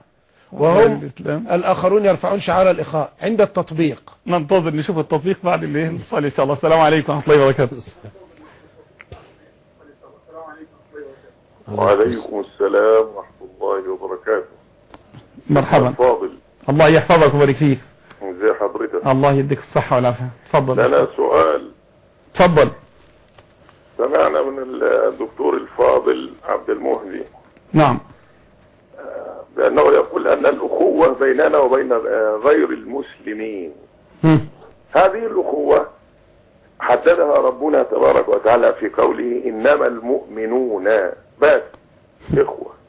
C: وهم الآخرون يرفعون شعار الإخاء عند التطبيق.
A: ننتظر نشوف التطبيق بعد اللي الاتصال إن شاء الله. السلام عليكم ورحمة الله وبركاته.
F: وعليكم السلام ورحمة الله وبركاته.
A: مرحبا.
F: فاضل
A: الله يحفظك ويبارك فيك.
F: ازي حضرتك.
A: الله يديك الصحة والعافية. تفضل.
F: لنا سؤال.
A: تفضل.
F: سمعنا من الدكتور الفاضل عبد المهدي.
A: نعم.
F: بأنه يقول أن الأخوة بيننا وبين آه، غير المسلمين.
A: هم.
F: هذه الأخوة حددها ربنا تبارك وتعالى في قوله إنما المؤمنون. بس إخوة.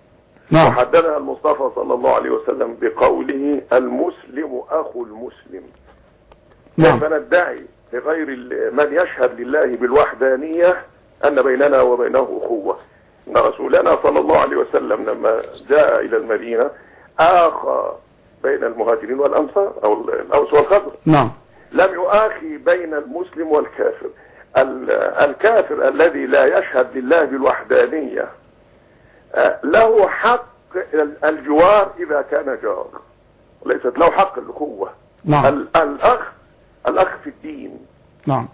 A: نعم.
F: وحددها المصطفى صلى الله عليه وسلم بقوله المسلم أخو المسلم.
A: نعم.
F: كيف ندعي لغير من يشهد لله بالوحدانية أن بيننا وبينه أخوة؟ إن رسولنا صلى الله عليه وسلم لما جاء إلى المدينة آخى بين المهاجرين والأنصار أو الأوس والخزرج
A: نعم.
F: لم يؤاخي بين المسلم والكافر. ال- الكافر الذي لا يشهد لله بالوحدانية له حق ال- الجوار إذا كان جار وليست له حق الأخوة
A: نعم.
F: ال- الأخ الأخ في الدين.
A: نعم.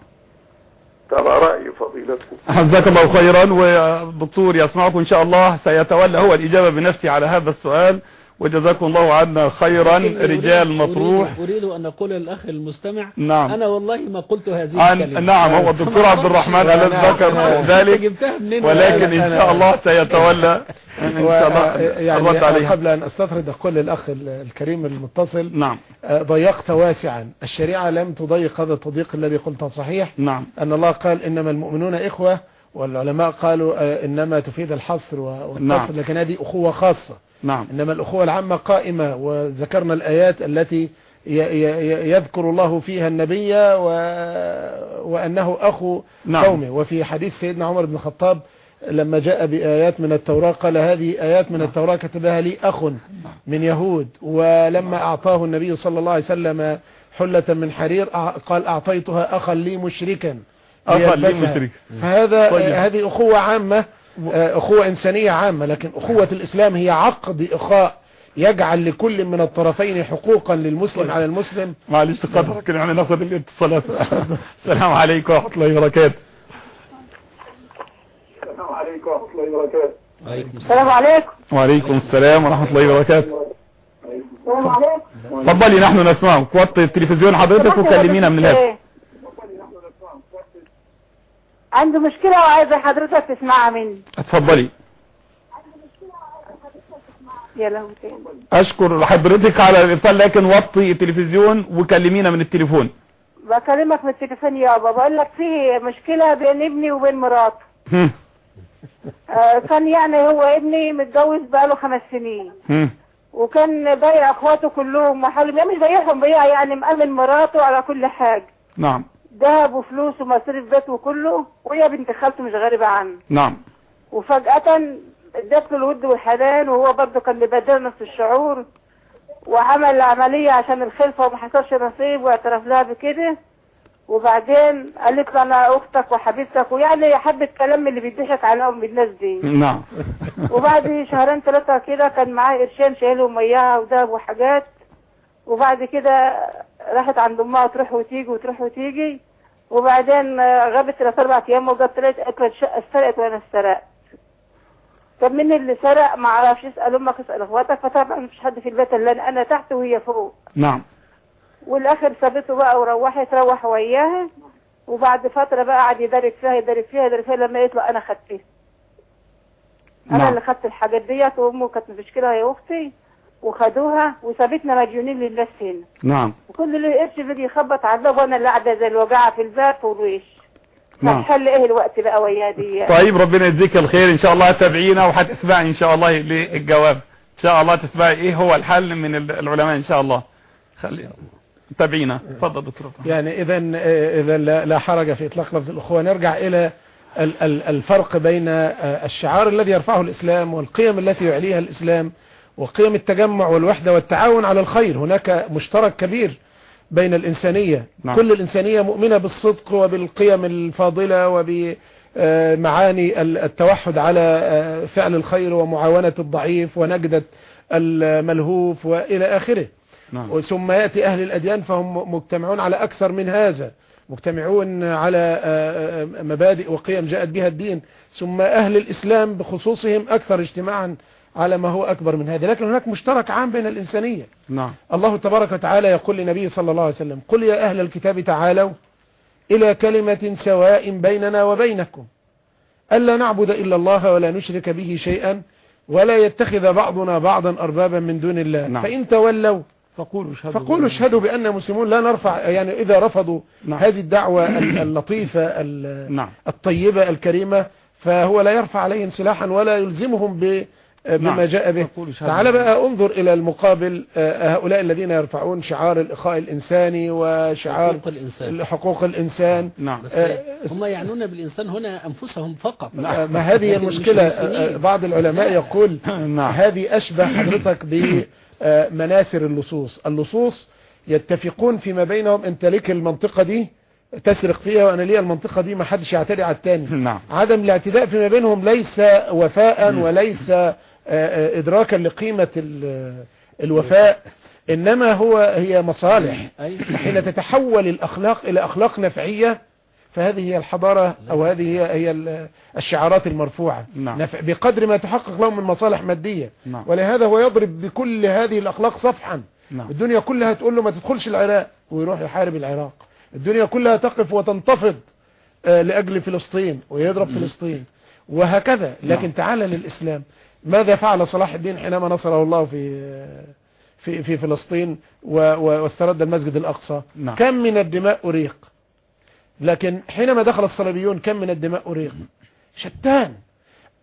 F: كما رأي فضيلتكم.
A: جزاك الله خيرا والدكتور يسمعكم إن شاء الله. سيتولى هو الإجابة بنفسه على هذا السؤال. وجزاكم الله عنا خيرا رجال مطروح.
B: أريد, أن أقول للأخ المستمع
A: نعم.
B: أنا والله ما قلت هذه
A: عن
B: الكلمة.
A: نعم هو الدكتور عبد الرحمن الذي ذكر. ذلك؟
B: جبتها منين؟
A: ولكن إن شاء الله سيتولى. إن شاء الله
C: يعني قبل أن أستطرد أقول للأخ ال- الكريم المتصل
A: نعم.
C: آه، ضيقت واسعا. الشريعة لم تضيق هذا التضييق الذي قلته صحيح.
A: نعم.
C: أن الله قال إنما المؤمنون إخوة والعلماء قالوا آه، إنما تفيد الحصر و-
A: نعم.
C: والقصر لكن هذه أخوة خاصة.
A: نعم
C: إنما الأخوة العامة قائمة وذكرنا الآيات التي يذكر الله فيها النبي و... وأنه أخو
A: نعم.
C: قومه وفي حديث سيدنا عمر بن الخطاب لما جاء بآيات من التوراة قال هذه آيات من التوراة كتبها لي أخ من يهود ولما أعطاه النبي صلى الله عليه وسلم حلة من حرير قال أعطيتها أخا لي مشركا
A: أخا لي
C: ليلبسها.
A: مشرك.
C: فهذا
A: طيب.
C: هذه أخوة عامة آه، أخوة إنسانية عامة لكن أخوة الإسلام هي عقد إخاء يجعل لكل من الطرفين حقوقا للمسلم على المسلم.
A: معلش قدرك يعني ناخذ الاتصالات. [laughs] السلام عليكم ورحمة الله وبركاته.
F: السلام عليكم ورحمة الله وبركاته.
B: السلام.
D: عليكم.
A: وعليكم السلام ورحمة الله وبركاته.
D: السلام. عليكم.
A: اتفضلي نحن نسمعك. وطي التلفزيون حضرتك وكلمينا من الهاتف
D: عنده مشكلة وعايزة حضرتك تسمعها مني.
A: اتفضلي.
D: يا لهوي
A: أشكر حضرتك على الاتصال لكن وطي التلفزيون وكلمينا من التليفون.
D: بكلمك من التليفون يابا. بقول لك في مشكلة بين ابني وبين مراته. آه كان يعني هو ابني متجوز بقاله خمس سنين. وكان بايع أخواته كلهم وحاول مش بايعهم بيع يعني مأمن مراته على كل حاجة.
A: نعم.
D: ذهب وفلوس ومصاريف بيته وكله وهي بنت خالته مش غريبة عنه.
A: نعم.
D: وفجأة ادت له الود والحنان وهو برضه كان مبادر نفس الشعور وعمل عملية عشان الخلفة وما حصلش نصيب واعترف لها بكده. وبعدين قالت له أنا أختك وحبيبتك ويعني حبة كلام من اللي بيضحك على أم الناس دي.
A: نعم. [laughs]
D: وبعد شهرين ثلاثة كده كان معاه قرشين شايلهم وياها ودهب وحاجات. وبعد كده راحت عند أمها تروح وتيجي وتروح وتيجي. وبعدين آه، غابت ثلاث أربع أيام وجت طلعت أكلت شقه اتسرقت وأنا اتسرقت طب مين اللي سرق؟ ما أعرفش اسال أمك اسال أخواتك. فطبعا مفيش حد في البيت إلا أنا تحت وهي فوق.
A: نعم.
D: والآخر سابته بقى وروحت روح وياها وبعد فترة بقى قعد يدرك فيها يدرك فيها يدرك فيها. لما له أنا خدتها أنا
A: نعم.
D: اللي خدت الحاجات ديت وأمه كانت مشكلة هي أختي وخدوها وسابتنا مديونين للناس هنا.
A: نعم.
D: وكل اللي قرش بيجي يخبط على الباب وأنا اللي قاعدة زي الوجعة في الباب والوش.
A: نعم.
D: هتحل إيه الوقت بقى ويا دي؟
A: طيب ربنا يجزيك الخير. إن شاء الله تابعينا وهتسمعي إن شاء الله للجواب. إن شاء الله تسمعي إيه هو الحل من العلماء إن شاء الله؟ خلي تابعينا. اتفضل دكتور.
C: يعني اذا اذا لا لا حرج في إطلاق لفظ الأخوة. نرجع إلى ال- ال- الفرق بين الشعار الذي يرفعه الإسلام والقيم التي يعليها الإسلام وقيم التجمع والوحدة والتعاون على الخير. هناك مشترك كبير بين الإنسانية.
A: نعم.
C: كل الإنسانية مؤمنة بالصدق وبالقيم الفاضلة وبمعاني التوحد على آه، فعل الخير ومعاونة الضعيف ونجدة الملهوف وإلى آخره.
A: نعم.
C: ثم يأتي أهل الأديان فهم مجتمعون على أكثر من هذا مجتمعون على آه، آه، مبادئ وقيم جاءت بها الدين. ثم أهل الإسلام بخصوصهم أكثر اجتماعا على ما هو أكبر من هذا لكن هناك مشترك عام بين الإنسانية
A: نعم
C: الله تبارك وتعالى يقول لنبيه صلى الله عليه وسلم قل يا أهل الكتاب تعالوا إلى كلمة سواء بيننا وبينكم ألا نعبد إلا الله ولا نشرك به شيئا ولا يتخذ بعضنا بعضا أربابا من دون الله
A: نعم.
C: فإن تولوا
A: فقولوا اشهدوا
C: فقولوا. اشهدوا بأننا مسلمون لا نرفع يعني إذا رفضوا
A: نعم.
C: هذه الدعوة ال- [coughs] اللطيفة ال-
A: نعم
C: الطيبة الكريمة فهو لا يرفع عليهم سلاحا ولا يلزمهم ب بما
A: نعم.
C: جاء به. تعال. بقى انظر إلى المقابل آه، هؤلاء الذين يرفعون شعار الإخاء الإنساني وشعار
B: حقوق الإنسان.
C: حقوق الإنسان.
A: نعم.
C: آه،
B: هم يعنون بالإنسان هنا أنفسهم فقط.
C: آه، ما هذه المشكلة. آه، بعض العلماء يقول [laughs]
A: نعم.
C: هذه أشبه حضرتك بمناسر اللصوص. اللصوص يتفقون فيما بينهم انت ليك المنطقة دي تسرق فيها وأنا ليا المنطقة دي ما حدش يعتدي على التاني.
A: نعم.
C: عدم الاعتداء فيما بينهم ليس وفاء وليس آه، آه، ادراكا لقيمة ال- الوفاء إنما هو هي مصالح. حين تتحول الأخلاق إلى أخلاق نفعية فهذه هي الحضارة أو هذه هي هي ال- الشعارات المرفوعة.
A: نعم.
C: بقدر ما تحقق لهم من مصالح مادية.
A: نعم.
C: ولهذا هو يضرب بكل هذه الأخلاق صفحا.
A: نعم.
C: الدنيا كلها تقول له ما تدخلش العراق ويروح يحارب العراق. الدنيا كلها تقف وتنتفض آه، لأجل فلسطين ويضرب فلسطين وهكذا. لكن
A: نعم.
C: تعال للإسلام. ماذا فعل صلاح الدين حينما نصره الله في في في فلسطين واسترد المسجد الأقصى؟
A: نعم.
C: كم من الدماء أريق. لكن حينما دخل الصليبيون كم من الدماء أريق؟ شتان.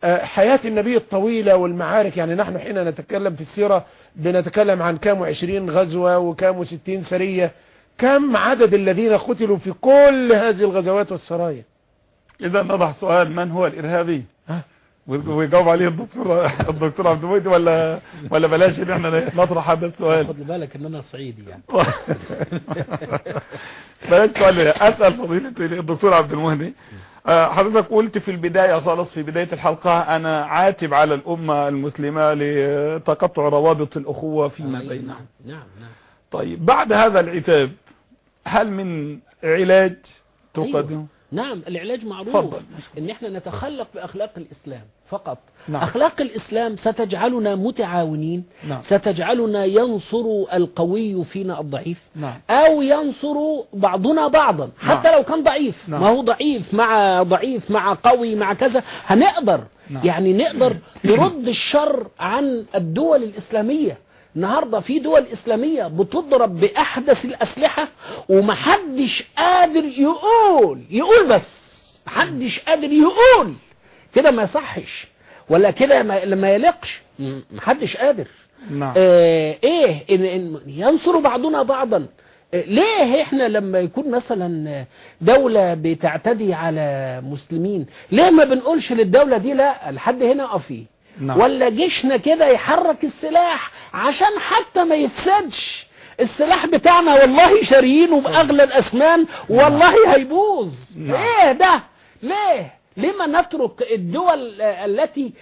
C: آه، حياة النبي الطويلة والمعارك يعني نحن حين نتكلم في السيرة بنتكلم عن كام وعشرين غزوة وكام وستين سرية. كم عدد الذين قتلوا في كل هذه الغزوات والسرايا؟
A: إذا نضع سؤال من هو الإرهابي؟
C: ها؟
A: ويجاوب عليه الدكتور الدكتور عبد المجيد ولا ولا بلاش إن إحنا نطرح هذا السؤال.
B: خد بالك إن أنا صعيدي يعني. [laughs]
A: بلاش سؤال. أسأل فضيلة الدكتور عبد المهدي. آه، حضرتك قلت في البداية خالص في بداية الحلقة أنا عاتب على الأمة المسلمة لتقطع روابط الأخوة فيما
B: أي،
A: بينها
B: نعم نعم نعم.
A: طيب بعد هذا العتاب هل من علاج تقدم؟
B: أيوة. نعم العلاج معروف
A: تفضل.
B: إن إحنا نتخلق بأخلاق الإسلام فقط
A: نعم.
B: أخلاق الإسلام ستجعلنا متعاونين
A: نعم.
B: ستجعلنا ينصر القوي فينا الضعيف
A: نعم
B: أو ينصر بعضنا بعضا حتى
A: نعم.
B: لو كان ضعيف
A: نعم.
B: ما هو ضعيف مع ضعيف مع قوي مع كذا هنقدر
A: نعم.
B: يعني نقدر [clears throat] نرد الشر عن الدول الإسلامية النهاردة في دول إسلامية بتضرب بأحدث الأسلحة ومحدش قادر يقول يقول بس محدش قادر يقول. كده ما يصحش ولا كده ما م- محدش قادر.
A: نعم.
B: آه إيه إن إن ينصر بعضنا بعضا. آه، ليه إحنا لما يكون مثلا دولة بتعتدي على مسلمين ليه ما بنقولش للدولة دي لا لحد هنا اقفي
A: نعم.
B: ولا جيشنا كده يحرك السلاح عشان حتى ما يفسدش. السلاح بتاعنا والله شاريينه باغلى الاسمان والله هيبوظ.
A: نعم.
B: إيه ده؟ ليه؟ لما نترك الدول التي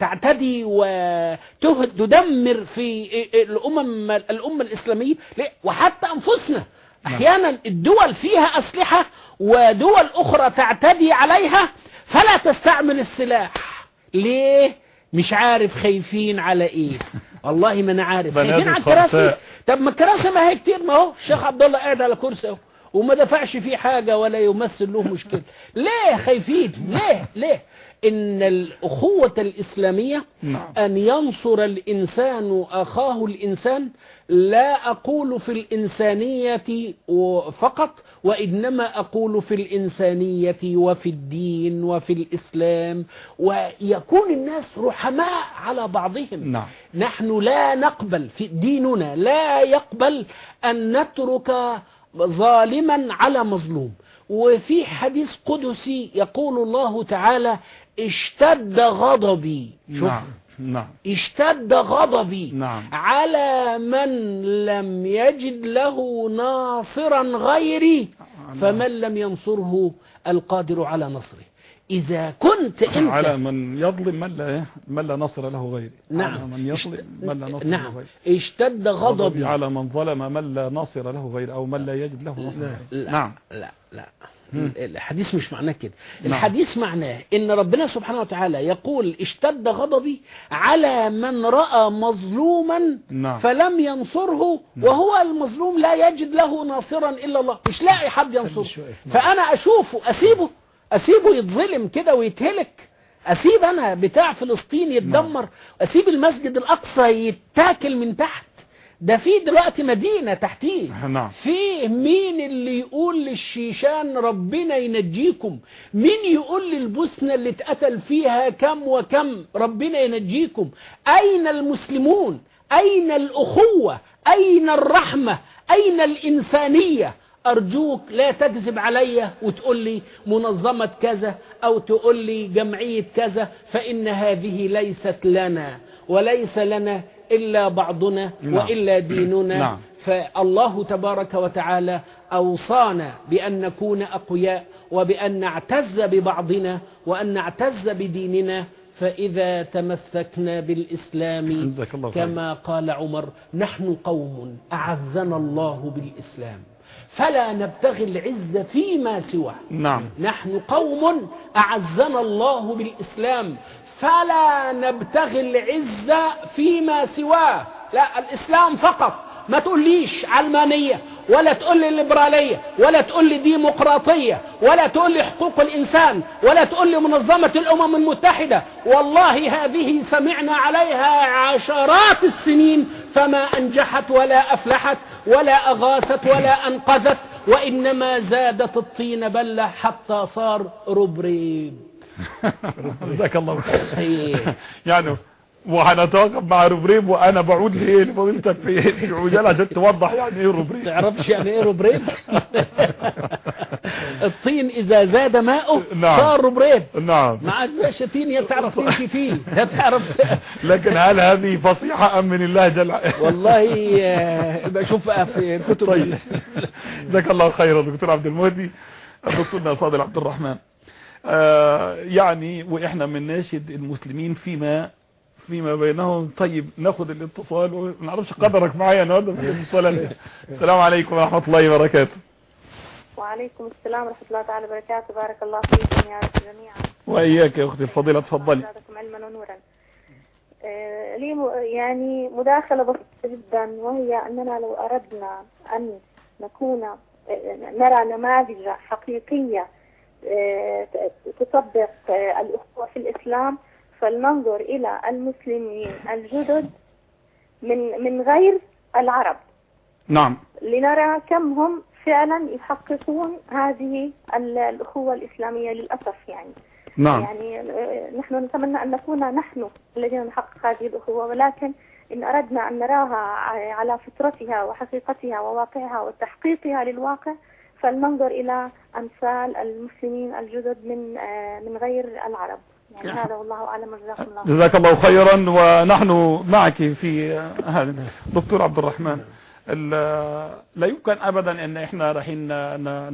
B: تعتدي وتدمر في الأمم الأمة الإسلامية ليه؟ وحتى أنفسنا. أحيانا الدول فيها أسلحة ودول أخرى تعتدي عليها فلا تستعمل السلاح. ليه مش عارف خايفين على إيه؟ [laughs] والله ما أنا عارف. خايفين على الكراسي. طب ما الكراسي ما هي كتير ما هو الشيخ عبد الله قاعد على كرسي اهو وما دفعش فيه حاجة ولا يمثل له مشكلة. [laughs] ليه خايفين؟ ليه؟ ليه؟ إن الأخوة الإسلامية
A: نعم.
B: أن ينصر الإنسان اخاه الإنسان لا أقول في الإنسانية فقط وإنما أقول في الإنسانية وفي الدين وفي الإسلام ويكون الناس رحماء على بعضهم.
A: نعم.
B: نحن لا نقبل في ديننا لا يقبل أن نترك ظالما على مظلوم. وفي حديث قدسي يقول الله تعالى اشتد غضبي. شوف.
A: نعم. نعم.
B: اشتد غضبي
A: نعم.
B: على من لم يجد له ناصرا غيري فمن لم ينصره القادر على نصره. إذا كنت أنت
A: على من يظلم من لا؟ من لا نصر له غيره
B: نعم.
A: على من يظلم من لا نصر له
B: نعم.
A: غيره
B: اشتد
A: غضبي
B: غضبي.
A: على من ظلم من لا ناصر له غيره أو من لا يجد له نصر. غيره.
B: لا
A: نعم.
B: لا لا. الحديث مش معناه كده.
A: نعم.
B: الحديث معناه إن ربنا سبحانه وتعالى يقول اشتد غضبي على من رأى مظلوما
A: نعم.
B: فلم ينصره وهو المظلوم لا يجد له ناصرا إلا الله. مش لاقي حد ينصره. فأنا أشوفه أسيبه أسيبه يتظلم كده ويتهلك. أسيب أنا بتاع فلسطين يتدمر. أسيب المسجد الأقصى يتاكل من تحت. ده في دلوقتي مدينة تحتيه.
A: نعم.
B: في مين اللي يقول للشيشان ربنا ينجيكم؟ مين يقول للبوسنة اللي اتقتل فيها كم وكم ربنا ينجيكم؟ أين المسلمون؟ أين الأخوة؟ أين الرحمة؟ أين الإنسانية؟ أرجوك لا تكذب علي وتقول لي منظمة كذا أو تقول لي جمعية كذا فإن هذه ليست لنا وليس لنا إلا بعضنا
A: نعم.
B: وإلا ديننا
A: نعم.
B: فالله تبارك وتعالى أوصانا بأن نكون أقوياء وبأن نعتز ببعضنا وأن نعتز بديننا فإذا تمسكنا بالإسلام. كما قال عمر نحن قوم أعزنا الله بالإسلام فلا نبتغي العزة فيما سواه
A: نعم
B: نحن قوم أعزنا الله بالإسلام فلا نبتغي العزة فيما سواه. لا الإسلام فقط. ما تقوليش علمانية ولا تقول لي ليبرالية ولا تقول لي ديمقراطية ولا تقول لي حقوق الإنسان ولا تقول لي منظمة الأمم المتحدة. والله هذه سمعنا عليها عشرات السنين فما أنجحت ولا أفلحت ولا أغاثت ولا أنقذت وإنما زادت الطين بلة حتى صار ربريب
A: جزاك الله خير. يعني وهنتوقف مع روبريب وأنا بعود ليه؟ لفضيلتك في في عجال عشان توضح يعني إيه روبريب
B: تعرفش يعني إيه ربريب [laughs] الطين إذا زاد ماؤه
A: نعم.
B: صار ربريب
A: نعم.
B: ما عاد بقاش طين يا تعرف تمشي فيه. يا تعرف.
A: لكن هل هذه فصيحة أم من الله جل؟
B: والله آه، بشوفها في كتب
A: طيب. جزاك الله خيرا دكتور عبد المهدي. دكتورنا فاضل عبد الرحمن. آه يعني وإحنا بنناشد المسلمين فيما فيما بينهم. طيب ناخد الاتصال وما نعرفش قدرك معايا النهارده في الاتصال. السلام عليكم ورحمة الله وبركاته.
G: وعليكم السلام ورحمة الله تعالى وبركاته. بارك الله فيكم يا رب جميعا.
A: وإياك يا أختي الفضيلة اتفضلي
G: زادكم علما ونورا آه، لي يعني مداخلة بسيطة جدا وهي أننا لو أردنا أن نكون آه، نرى نماذج حقيقية آه، ت- تطبق آه، الأخوة في الإسلام. فلننظر إلى المسلمين الجدد من من غير العرب.
A: نعم.
G: لنرى كم هم فعلا يحققون هذه ال- الأخوة الإسلامية للأسف يعني.
A: نعم.
G: يعني آه، نحن نتمنى أن نكون نحن الذين نحقق هذه الأخوة ولكن إن أردنا أن نراها على فطرتها وحقيقتها وواقعها وتحقيقها للواقع فلننظر إلى أمثال المسلمين الجدد من آه، من غير العرب. يعني هذا والله أعلم جزاكم الله.
A: جزاك الله خيرا ونحن معك في هذا. دكتور عبد الرحمن. ال- لا يمكن ابدا أن إحنا رايحين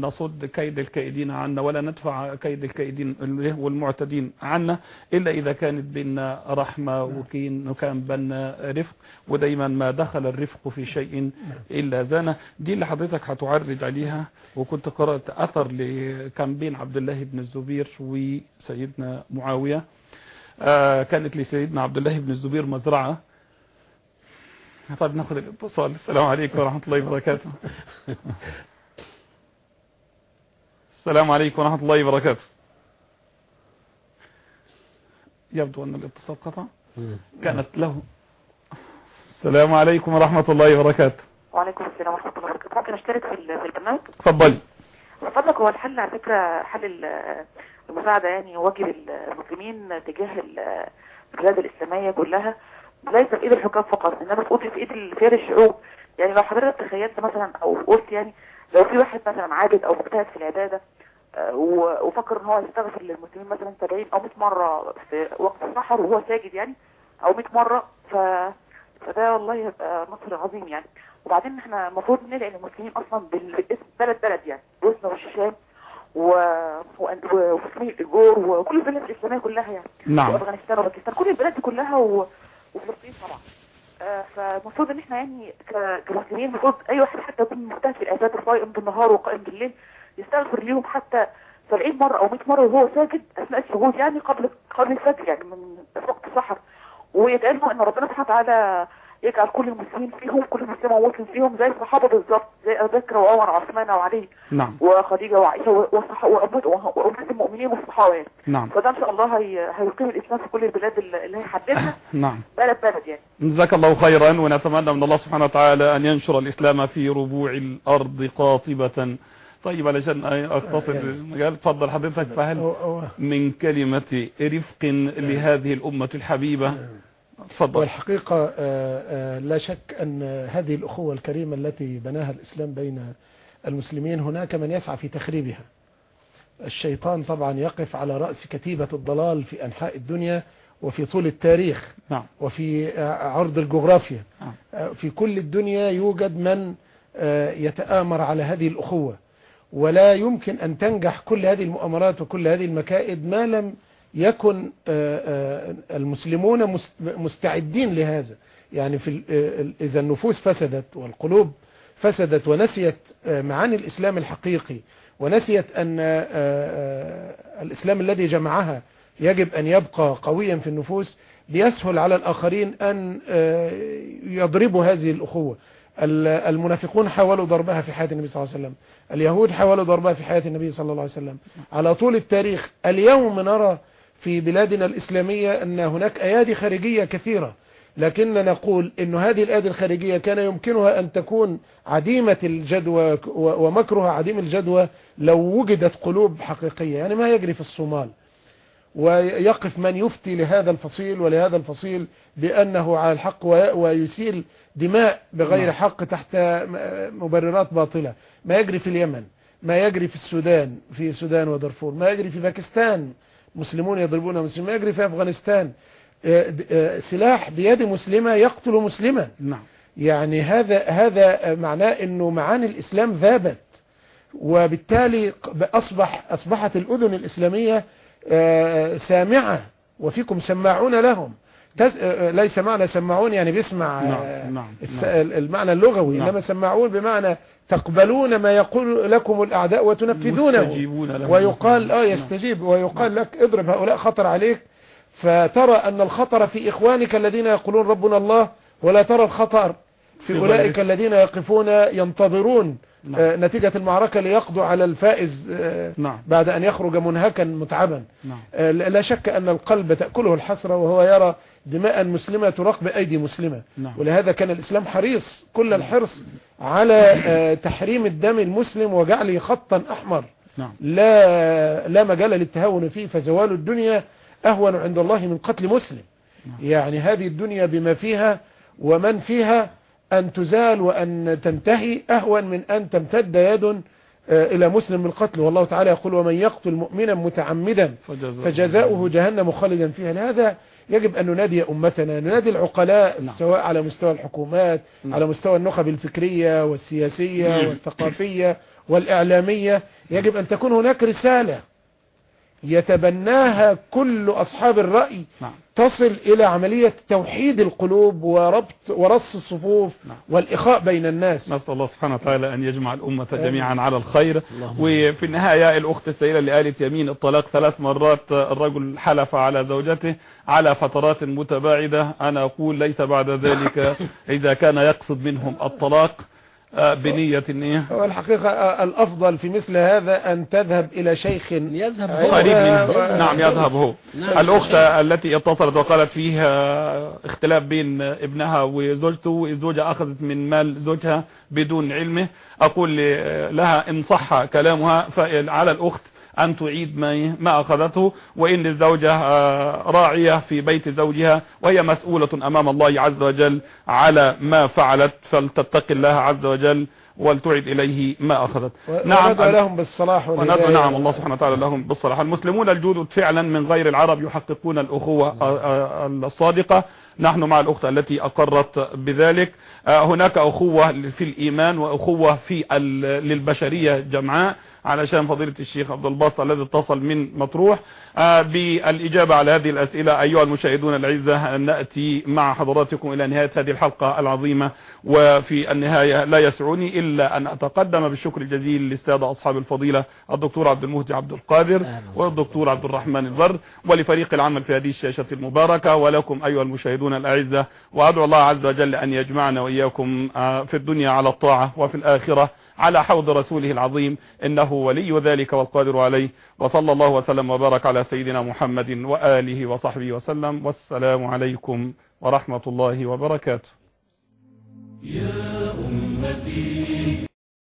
A: نصد كيد الكائدين عنا ولا ندفع كيد الكائدين اللي هو المعتدين عنا إلا إذا كانت بيننا رحمة وكين وكان بيننا رفق ودايما ما دخل الرفق في شيء إلا زانه دي اللي حضرتك هتعرج عليها وكنت قرأت أثر ل- كان بين عبد الله بن الزبير وسيدنا معاوية. آه، كانت لسيدنا عبد الله بن الزبير مزرعة. طيب ناخذ الاتصال. السلام عليكم ورحمة الله وبركاته. السلام عليكم ورحمة الله وبركاته. يبدو أن الاتصال قطع. كانت له. السلام عليكم ورحمة الله وبركاته.
H: وعليكم السلام ورحمة الله وبركاته. ممكن أشترك في ال- في البرنامج؟
A: تفضلي
H: من فضلك هو الحل على فكرة حل ال- المساعدة يعني واجب المسلمين تجاه ال- البلاد الإسلامية كلها. ليس في ايد الحكام فقط انما في في ايد ال- في ايد الشعوب. يعني لو حضرتك تخيلت مثلا أو قلت يعني لو في واحد مثلا عابد أو مجتهد في العبادة آه، وفكر إن هو يستغفر للمسلمين مثلا 70 أو 100 مرة في وقت السحر وهو ساجد يعني أو 100 مرة ف فده والله يبقى نصر عظيم يعني. وبعدين إحنا المفروض ندعي للمسلمين أصلا بال- بالاسم بلد بلد يعني بوسنا والشام و... وأن- و- وفلسطين الجور وكل البلاد الإسلامية كلها يعني
A: نعم.
H: وأفغانستان وباكستان كل البلاد دي كلها و... وفلسطين طبعا آه، فالمفروض إن إحنا يعني. كمسلمين المفروض أي واحد حتى يكون مجتهد في العبادات وقائم بالنهار وقائم بالليل يستغفر ليهم حتى 70 مرة أو 100 مرة وهو ساجد أثناء السجود يعني قبل قبل الفجر يعني من وقت السحر ويدعي إن ربنا سبحانه وتعالى يجعل كل المسلمين فيهم كل مسلم ومسلم فيهم زي الصحابة بالظبط زي أبو بكر وعمر وعثمان وعلي
A: نعم.
H: وخديجة وعائشة وصح- وأمة المؤمنين والصحابة. يعني
A: نعم.
H: فده إن شاء الله هي... هيقيم الإسلام في كل البلاد اللي هيحددها [laughs]
A: نعم.
H: بلد بلد يعني.
A: جزاك الله خيرا ونتمنى من الله سبحانه وتعالى أن ينشر الإسلام في ربوع الأرض قاطبة. طيب علشان أختصر
C: يعني-
A: المجال تفضل حضرتك. فهل
C: هو-
A: من كلمة رفق لهذه الأمة الحبيبة؟ تفضل.
C: والحقيقة آه، آه، لا شك أن هذه الأخوة الكريمة التي بناها الإسلام بين المسلمين هناك من يسعى في تخريبها. الشيطان طبعا يقف على رأس كتيبة الضلال في أنحاء الدنيا وفي طول التاريخ
A: نعم.
C: وفي آه، عرض الجغرافيا.
A: نعم.
C: في كل الدنيا يوجد من يتآمر على هذه الأخوة. ولا يمكن أن تنجح كل هذه المؤامرات وكل هذه المكائد ما لم يكن آه، آه، المسلمون مس- مستعدين لهذا. يعني في آه، إذا النفوس فسدت والقلوب فسدت ونسيت معاني الإسلام الحقيقي ونسيت أن الإسلام الذي جمعها يجب أن يبقى قويا في النفوس ليسهل على الآخرين أن يضربوا هذه الأخوة. ال- المنافقون حاولوا ضربها في حياة النبي صلى الله عليه وسلم. اليهود حاولوا ضربها في حياة النبي صلى الله عليه وسلم. على طول التاريخ. اليوم نرى في بلادنا الإسلامية أن هناك أيادي خارجية كثيرة لكننا نقول أن هذه الأيادي الخارجية كان يمكنها أن تكون عديمة الجدوى ومكرها عديم الجدوى لو وجدت قلوب حقيقية يعني ما يجري في الصومال. ويقف من يفتي لهذا الفصيل ولهذا الفصيل بأنه على الحق وي- ويسيل دماء بغير
A: نعم.
C: حق تحت مبررات باطلة. ما يجري في اليمن ما يجري في السودان في السودان ودارفور ما يجري في باكستان. مسلمون يضربون مسلمين ما يجري في أفغانستان. آه، آه، سلاح بيد مسلمة يقتل مسلما
A: نعم.
C: يعني هذا هذا معناه إنه معاني الإسلام ذابت. وبالتالي أصبح أصبحت الأذن الإسلامية آه، سامعة. وفيكم سماعون لهم. تز- آه، ليس معنى سماعون يعني بيسمع
A: نعم،
C: آه،
A: نعم،
C: الس-
A: نعم.
C: المعنى اللغوي
A: نعم.
C: إنما سماعون بمعنى تقبلون ما يقول لكم الأعداء وتنفذونه. ويقال آه
A: نعم.
C: يستجيب ويقال لك اضرب هؤلاء خطر عليك فترى أن الخطر في إخوانك الذين يقولون ربنا الله ولا ترى الخطر في
A: أولئك.
C: الذين يقفون ينتظرون
A: نعم.
C: آه، نتيجة المعركة ليقضوا على الفائز آه،
A: نعم.
C: بعد أن يخرج منهكا متعبا
A: نعم
C: آه، لا شك أن القلب تأكله الحسرة وهو يرى دماء مسلمة تراق بأيدي مسلمة.
A: نعم.
C: ولهذا كان الإسلام حريص كل الحرص على آه، تحريم الدم المسلم وجعله خطا أحمر.
A: نعم.
C: لا لا مجال للتهاون فيه فزوال الدنيا أهون عند الله من قتل مسلم. يعني هذه الدنيا بما فيها ومن فيها أن تزال وأن تنتهي أهون من أن تمتد يد آه، إلى مسلم بالقتل والله تعالى يقول ومن يقتل مؤمنا متعمدا
A: فجزاؤه
C: جهنم خالدا فيها. لهذا يجب أن ننادي أمتنا ننادي العقلاء
A: نعم.
C: سواء على مستوى الحكومات
A: نعم.
C: على مستوى النخب الفكرية والسياسية والثقافية والإعلامية يجب أن تكون هناك رسالة يتبناها كل أصحاب الرأي
A: نعم
C: تصل إلى عملية توحيد القلوب وربط ورص الصفوف
A: نعم.
C: والإخاء بين الناس.
A: نسأل الله سبحانه وتعالى أن يجمع الأمة. جميعا على الخير. وفي النهاية الأخت السيدة اللي قالت يمين الطلاق ثلاث مرات الرجل حلف على زوجته على فترات متباعدة. أنا أقول ليس بعد ذلك. [laughs] إذا كان يقصد منهم الطلاق بنية إيه؟
C: هو الحقيقة آه، الأفضل في مثل هذا أن تذهب إلى شيخ.
B: يذهب
C: أيوة.
B: هو.
A: قريب منه.
C: و-
A: نعم يذهب هو.
B: نعم.
A: الأخت التي اتصلت وقالت فيها اختلاف بين ابنها وزوجته والزوجة أخذت من مال زوجها بدون علمه. أقول لها إن صح كلامها فعلى الأخت أن تعيد ما أخذته وإن الزوجة آه، راعية في بيت زوجها وهي مسؤولة أمام الله عز وجل على ما فعلت فلتتق الله عز وجل ولتعد إليه ما أخذت.
C: نعم وندعو لهم بالصلاح
A: وندعو نعم الله سبحانه وتعالى لهم بالصلاح. المسلمون الجدد فعلا من غير العرب يحققون الأخوة آه، آه، الصادقة. نحن مع الأخت التي أقرت بذلك. هناك أخوة في الإيمان وأخوة في للبشرية جمعاء. علشان فضيلة الشيخ عبد الباسط الذي اتصل من مطروح آه، بالإجابة على هذه الأسئلة. أيها المشاهدون العزة نأتي مع حضراتكم إلى نهاية هذه الحلقة العظيمة وفي النهاية لا يسعني إلا أن أتقدم بالشكر الجزيل للسادة أصحاب الفضيلة الدكتور عبد المهدي عبد القادر
B: أهلا وسهلا.
A: والدكتور عبد الرحمن البر ولفريق العمل في هذه الشاشة المباركة. ولكم أيها المشاهدون الأعزة وأدعو الله عز وجل أن يجمعنا وإياكم آه، في الدنيا على الطاعة وفي الآخرة. على حوض رسوله العظيم. إنه ولي ذلك والقادر عليه. وصلى الله وسلم وبارك على سيدنا محمد وآله وصحبه وسلم. والسلام عليكم ورحمة الله وبركاته.
I: يا أمتي